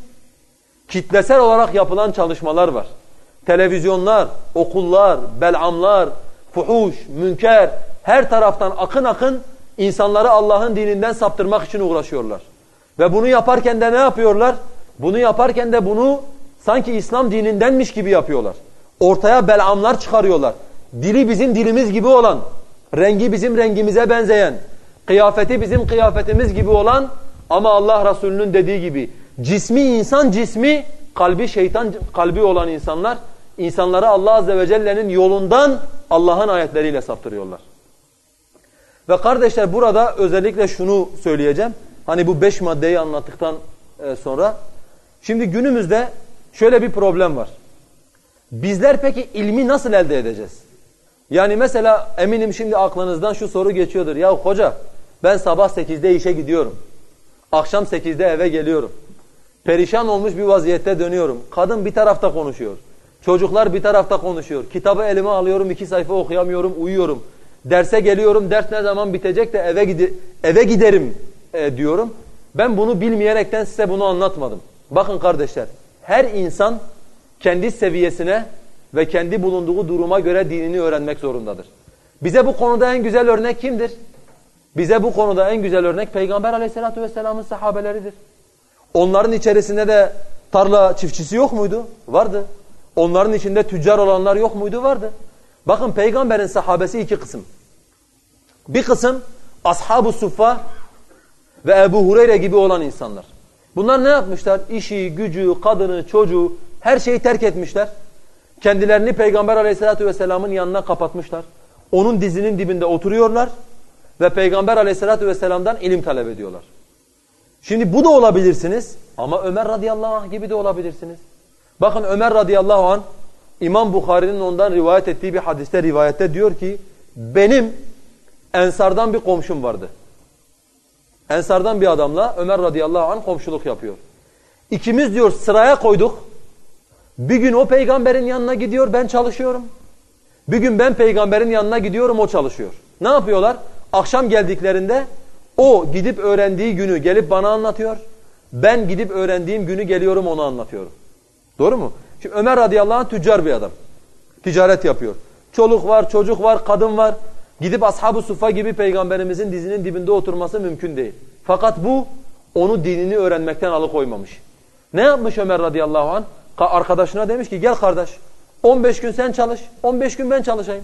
kitlesel olarak yapılan çalışmalar var. Televizyonlar, okullar, belamlar, fuhuş, münker her taraftan akın akın insanları Allah'ın dininden saptırmak için uğraşıyorlar. Ve bunu yaparken de ne yapıyorlar? Bunu yaparken de bunu sanki İslam dinindenmiş gibi yapıyorlar. Ortaya belamlar çıkarıyorlar. Dili bizim dilimiz gibi olan, rengi bizim rengimize benzeyen, kıyafeti bizim kıyafetimiz gibi olan ama Allah Resulü'nün dediği gibi cismi insan cismi, kalbi şeytan kalbi olan insanlar insanları Allah Azze ve Celle'nin yolundan Allah'ın ayetleriyle saptırıyorlar. Ve kardeşler burada özellikle şunu söyleyeceğim. Hani bu beş maddeyi anlattıktan e, sonra. Şimdi günümüzde şöyle bir problem var. Bizler peki ilmi nasıl elde edeceğiz? Yani mesela eminim şimdi aklınızdan şu soru geçiyordur. Ya hoca ben sabah 8'de işe gidiyorum. Akşam 8'de eve geliyorum. Perişan olmuş bir vaziyette dönüyorum. Kadın bir tarafta konuşuyor. Çocuklar bir tarafta konuşuyor. Kitabı elime alıyorum, iki sayfa okuyamıyorum, uyuyorum. Derse geliyorum, ders ne zaman bitecek de eve, gide eve giderim e, diyorum. Ben bunu bilmeyerekten size bunu anlatmadım. Bakın kardeşler, her insan kendi seviyesine ve kendi bulunduğu duruma göre dinini öğrenmek zorundadır. Bize bu konuda en güzel örnek kimdir? Bize bu konuda en güzel örnek Peygamber aleyhissalatu vesselamın sahabeleridir. Onların içerisinde de tarla çiftçisi yok muydu? Vardı. Onların içinde tüccar olanlar yok muydu? Vardı. Bakın peygamberin sahabesi iki kısım. Bir kısım ashab-ı suffa ve Ebu Hureyre gibi olan insanlar. Bunlar ne yapmışlar? İşi, gücü, kadını, çocuğu her şeyi terk etmişler. Kendilerini Peygamber aleyhissalatu vesselamın yanına kapatmışlar. Onun dizinin dibinde oturuyorlar ve Peygamber aleyhissalatu vesselam'dan ilim talep ediyorlar. Şimdi bu da olabilirsiniz ama Ömer radıyallahu anh gibi de olabilirsiniz. Bakın Ömer radıyallahu anh İmam Bukhari'nin ondan rivayet ettiği bir hadiste rivayette diyor ki benim Ensardan bir komşum vardı. Ensardan bir adamla Ömer radıyallahu anh komşuluk yapıyor. İkimiz diyor sıraya koyduk. Bir gün o peygamberin yanına gidiyor ben çalışıyorum. Bir gün ben peygamberin yanına gidiyorum o çalışıyor. Ne yapıyorlar? Akşam geldiklerinde o gidip öğrendiği günü gelip bana anlatıyor. Ben gidip öğrendiğim günü geliyorum ona anlatıyorum. Doğru mu? Şimdi Ömer radıyallahu anh tüccar bir adam. Ticaret yapıyor. Çoluk var, çocuk var, kadın var. Gidip ashab-ı suffa gibi peygamberimizin dizinin dibinde oturması mümkün değil. Fakat bu onu dinini öğrenmekten alıkoymamış. Ne yapmış Ömer radıyallahu anh? Arkadaşına demiş ki gel kardeş 15 gün sen çalış, 15 gün ben çalışayım.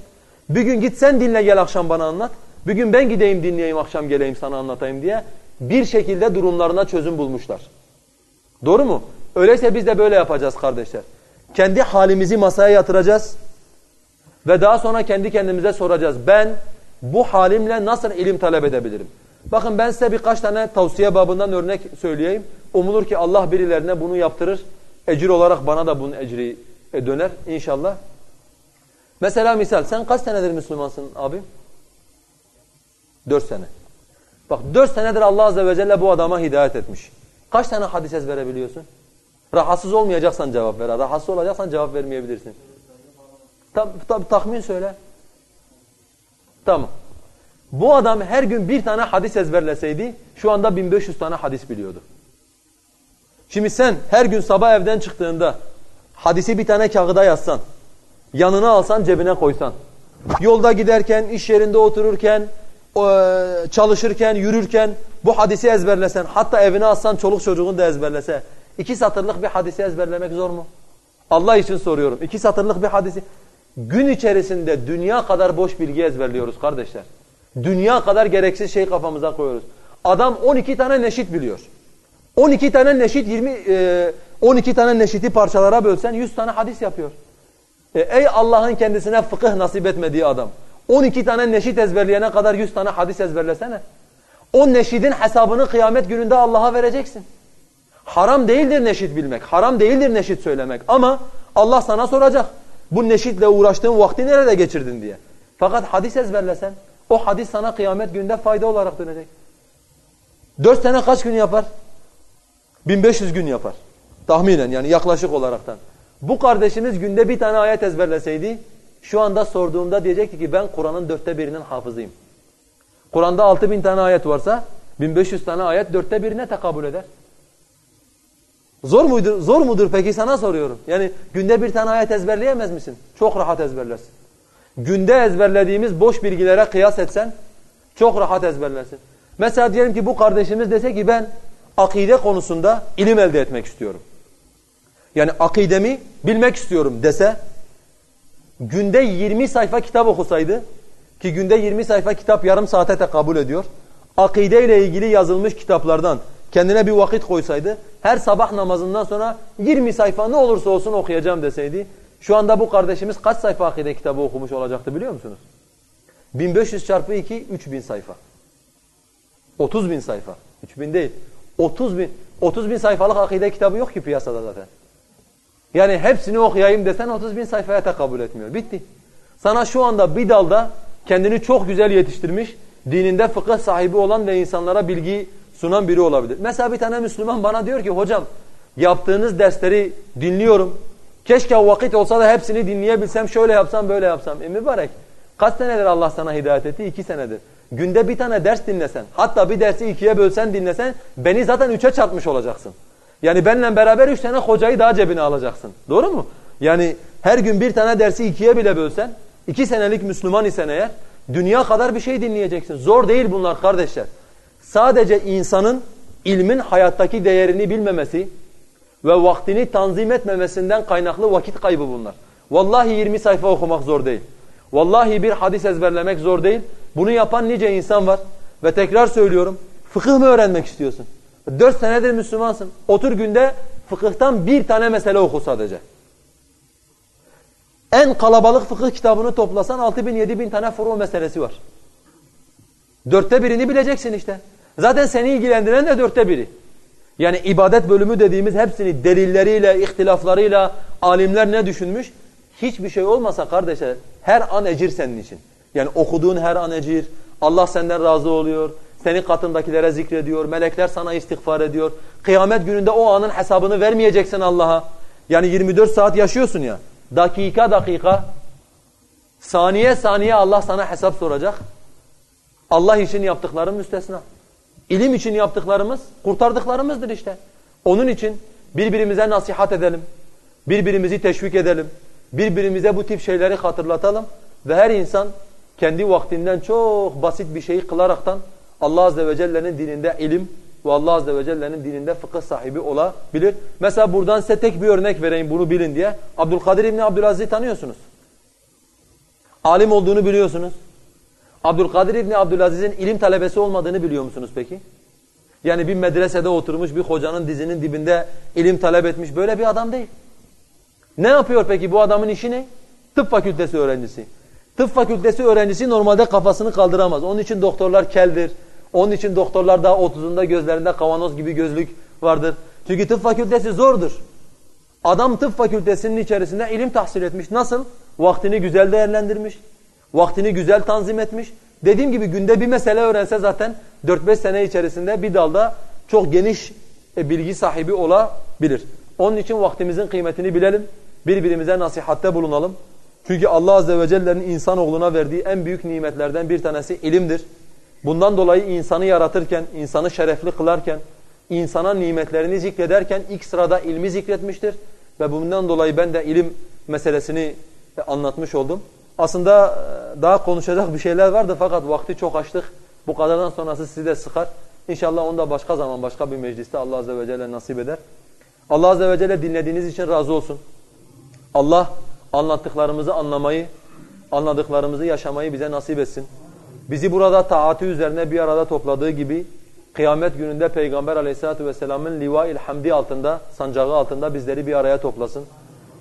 Bir gün git sen dinle gel akşam bana anlat. Bir gün ben gideyim dinleyeyim akşam geleyim sana anlatayım diye bir şekilde durumlarına çözüm bulmuşlar. Doğru mu? Öyleyse biz de böyle yapacağız kardeşler. Kendi halimizi masaya yatıracağız ve daha sonra kendi kendimize soracağız. Ben bu halimle nasıl ilim talep edebilirim? Bakın ben size birkaç tane tavsiye babından örnek söyleyeyim. Umulur ki Allah birilerine bunu yaptırır. Ecir olarak bana da bunun ecri döner inşallah. Mesela misal sen kaç senedir Müslümansın abim? Dört sene. Bak dört senedir Allah Azze ve Celle bu adama hidayet etmiş. Kaç tane hadis ezberebiliyorsun? Rahatsız olmayacaksan cevap ver. Rahatsız olacaksan cevap vermeyebilirsin. Tabi tab tahmin söyle. Tamam. Bu adam her gün bir tane hadis ezberleseydi şu anda 1500 tane hadis biliyordu. Şimdi sen her gün sabah evden çıktığında hadisi bir tane kağıda yazsan, yanına alsan cebine koysan, yolda giderken, iş yerinde otururken, çalışırken, yürürken bu hadisi ezberlesen, hatta evine alsan çoluk çocuğun da ezberlese, iki satırlık bir hadisi ezberlemek zor mu? Allah için soruyorum. İki satırlık bir hadisi. Gün içerisinde dünya kadar boş bilgi ezberliyoruz kardeşler. Dünya kadar gereksiz şey kafamıza koyuyoruz. Adam 12 tane neşit biliyor. 12 tane neşit 20 e, 12 tane neşiti parçalara bölsen 100 tane hadis yapıyor. E, ey Allah'ın kendisine fıkıh nasip etmediği adam. 12 tane neşit ezberleyene kadar 100 tane hadis ezberlesene. O neşidin hesabını kıyamet gününde Allah'a vereceksin. Haram değildir neşit bilmek. Haram değildir neşit söylemek. Ama Allah sana soracak. Bu neşitle uğraştığın vakti nerede geçirdin diye. Fakat hadis ezberlesen o hadis sana kıyamet günde fayda olarak dönecek. Dört sene kaç gün yapar? 1500 gün yapar. Tahminen yani yaklaşık olaraktan. Bu kardeşimiz günde bir tane ayet ezberleseydi şu anda sorduğumda diyecekti ki ben Kur'an'ın dörtte birinin hafızıyım. Kur'an'da 6000 tane ayet varsa 1500 tane ayet dörtte birine tekabül eder. Zor mudur? Zor mudur peki sana soruyorum. Yani günde bir tane ayet ezberleyemez misin? Çok rahat ezberlersin. Günde ezberlediğimiz boş bilgilere kıyas etsen çok rahat ezberlersin. Mesela diyelim ki bu kardeşimiz dese ki ben akide konusunda ilim elde etmek istiyorum. Yani akidemi bilmek istiyorum dese günde 20 sayfa kitap okusaydı ki günde 20 sayfa kitap yarım saate tekabül ediyor. Akide ile ilgili yazılmış kitaplardan kendine bir vakit koysaydı her sabah namazından sonra 20 sayfa ne olursa olsun okuyacağım deseydi şu anda bu kardeşimiz kaç sayfa akide kitabı okumuş olacaktı biliyor musunuz? 1500 çarpı 2 3000 sayfa. 30 bin sayfa. 3000 değil. 30 bin, 30 bin sayfalık akide kitabı yok ki piyasada zaten. Yani hepsini okuyayım desen 30 bin sayfaya tekabül etmiyor. Bitti. Sana şu anda bir dalda kendini çok güzel yetiştirmiş, dininde fıkıh sahibi olan ve insanlara bilgi sunan biri olabilir. Mesela bir tane Müslüman bana diyor ki hocam yaptığınız dersleri dinliyorum. Keşke vakit olsa da hepsini dinleyebilsem, şöyle yapsam, böyle yapsam. E mübarek. Kaç senedir Allah sana hidayet etti? İki senedir. Günde bir tane ders dinlesen, hatta bir dersi ikiye bölsen dinlesen, beni zaten üçe çarpmış olacaksın. Yani benimle beraber üç tane hocayı daha cebine alacaksın. Doğru mu? Yani her gün bir tane dersi ikiye bile bölsen, iki senelik Müslüman isen eğer, dünya kadar bir şey dinleyeceksin. Zor değil bunlar kardeşler. Sadece insanın ilmin hayattaki değerini bilmemesi ve vaktini tanzim etmemesinden kaynaklı vakit kaybı bunlar. Vallahi 20 sayfa okumak zor değil. Vallahi bir hadis ezberlemek zor değil. Bunu yapan nice insan var. Ve tekrar söylüyorum, fıkıh mı öğrenmek istiyorsun? Dört senedir Müslümansın. Otur günde fıkıhtan bir tane mesele oku sadece. En kalabalık fıkıh kitabını toplasan 6 bin 7 bin tane furu meselesi var. Dörtte birini bileceksin işte. Zaten seni ilgilendiren de dörtte biri. Yani ibadet bölümü dediğimiz hepsini delilleriyle, ihtilaflarıyla alimler ne düşünmüş? Hiçbir şey olmasa kardeşler her an ecir senin için. Yani okuduğun her an ecir, Allah senden razı oluyor, seni katındakilere zikrediyor, melekler sana istiğfar ediyor. Kıyamet gününde o anın hesabını vermeyeceksin Allah'a. Yani 24 saat yaşıyorsun ya, dakika dakika, saniye saniye Allah sana hesap soracak. Allah için yaptıkların müstesna. İlim için yaptıklarımız kurtardıklarımızdır işte. Onun için birbirimize nasihat edelim. Birbirimizi teşvik edelim. Birbirimize bu tip şeyleri hatırlatalım. Ve her insan kendi vaktinden çok basit bir şeyi kılaraktan Allah Azze ve Celle'nin dininde ilim ve Allah Azze ve Celle'nin dininde fıkıh sahibi olabilir. Mesela buradan size tek bir örnek vereyim bunu bilin diye. Abdülkadir İbni Abdülaziz'i tanıyorsunuz. Alim olduğunu biliyorsunuz. Abdülkadir İbni Abdülaziz'in ilim talebesi olmadığını biliyor musunuz peki? Yani bir medresede oturmuş bir hocanın dizinin dibinde ilim talep etmiş böyle bir adam değil. Ne yapıyor peki bu adamın işi ne? Tıp fakültesi öğrencisi. Tıp fakültesi öğrencisi normalde kafasını kaldıramaz. Onun için doktorlar keldir. Onun için doktorlar daha otuzunda gözlerinde kavanoz gibi gözlük vardır. Çünkü tıp fakültesi zordur. Adam tıp fakültesinin içerisinde ilim tahsil etmiş. Nasıl? Vaktini güzel değerlendirmiş. Vaktini güzel tanzim etmiş. Dediğim gibi günde bir mesele öğrense zaten 4-5 sene içerisinde bir dalda çok geniş e, bilgi sahibi olabilir. Onun için vaktimizin kıymetini bilelim. Birbirimize nasihatte bulunalım. Çünkü Allah Azze ve Celle'nin insanoğluna verdiği en büyük nimetlerden bir tanesi ilimdir. Bundan dolayı insanı yaratırken, insanı şerefli kılarken, insana nimetlerini zikrederken ilk sırada ilmi zikretmiştir. Ve bundan dolayı ben de ilim meselesini anlatmış oldum. Aslında e, daha konuşacak bir şeyler vardı fakat vakti çok açtık. Bu kadardan sonrası sizi de sıkar. İnşallah onu da başka zaman başka bir mecliste Allah Azze ve Celle nasip eder. Allah Azze ve Celle dinlediğiniz için razı olsun. Allah anlattıklarımızı anlamayı, anladıklarımızı yaşamayı bize nasip etsin. Bizi burada taati üzerine bir arada topladığı gibi kıyamet gününde Peygamber aleyhissalatu vesselamın liva-il hamdi altında, sancağı altında bizleri bir araya toplasın.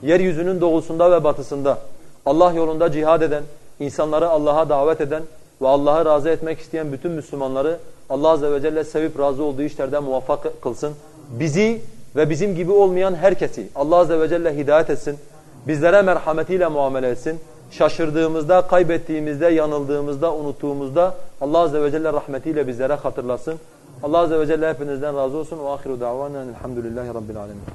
Yeryüzünün doğusunda ve batısında Allah yolunda cihad eden, insanları Allah'a davet eden ve Allah'ı razı etmek isteyen bütün Müslümanları Allah Azze ve Celle sevip razı olduğu işlerde muvaffak kılsın. Bizi ve bizim gibi olmayan herkesi Allah Azze ve Celle hidayet etsin. Bizlere merhametiyle muamele etsin. Şaşırdığımızda, kaybettiğimizde, yanıldığımızda, unuttuğumuzda Allah Azze ve Celle rahmetiyle bizlere hatırlasın. Allah Azze ve Celle hepinizden razı olsun. Ve ahiru davana elhamdülillahi rabbil alemin.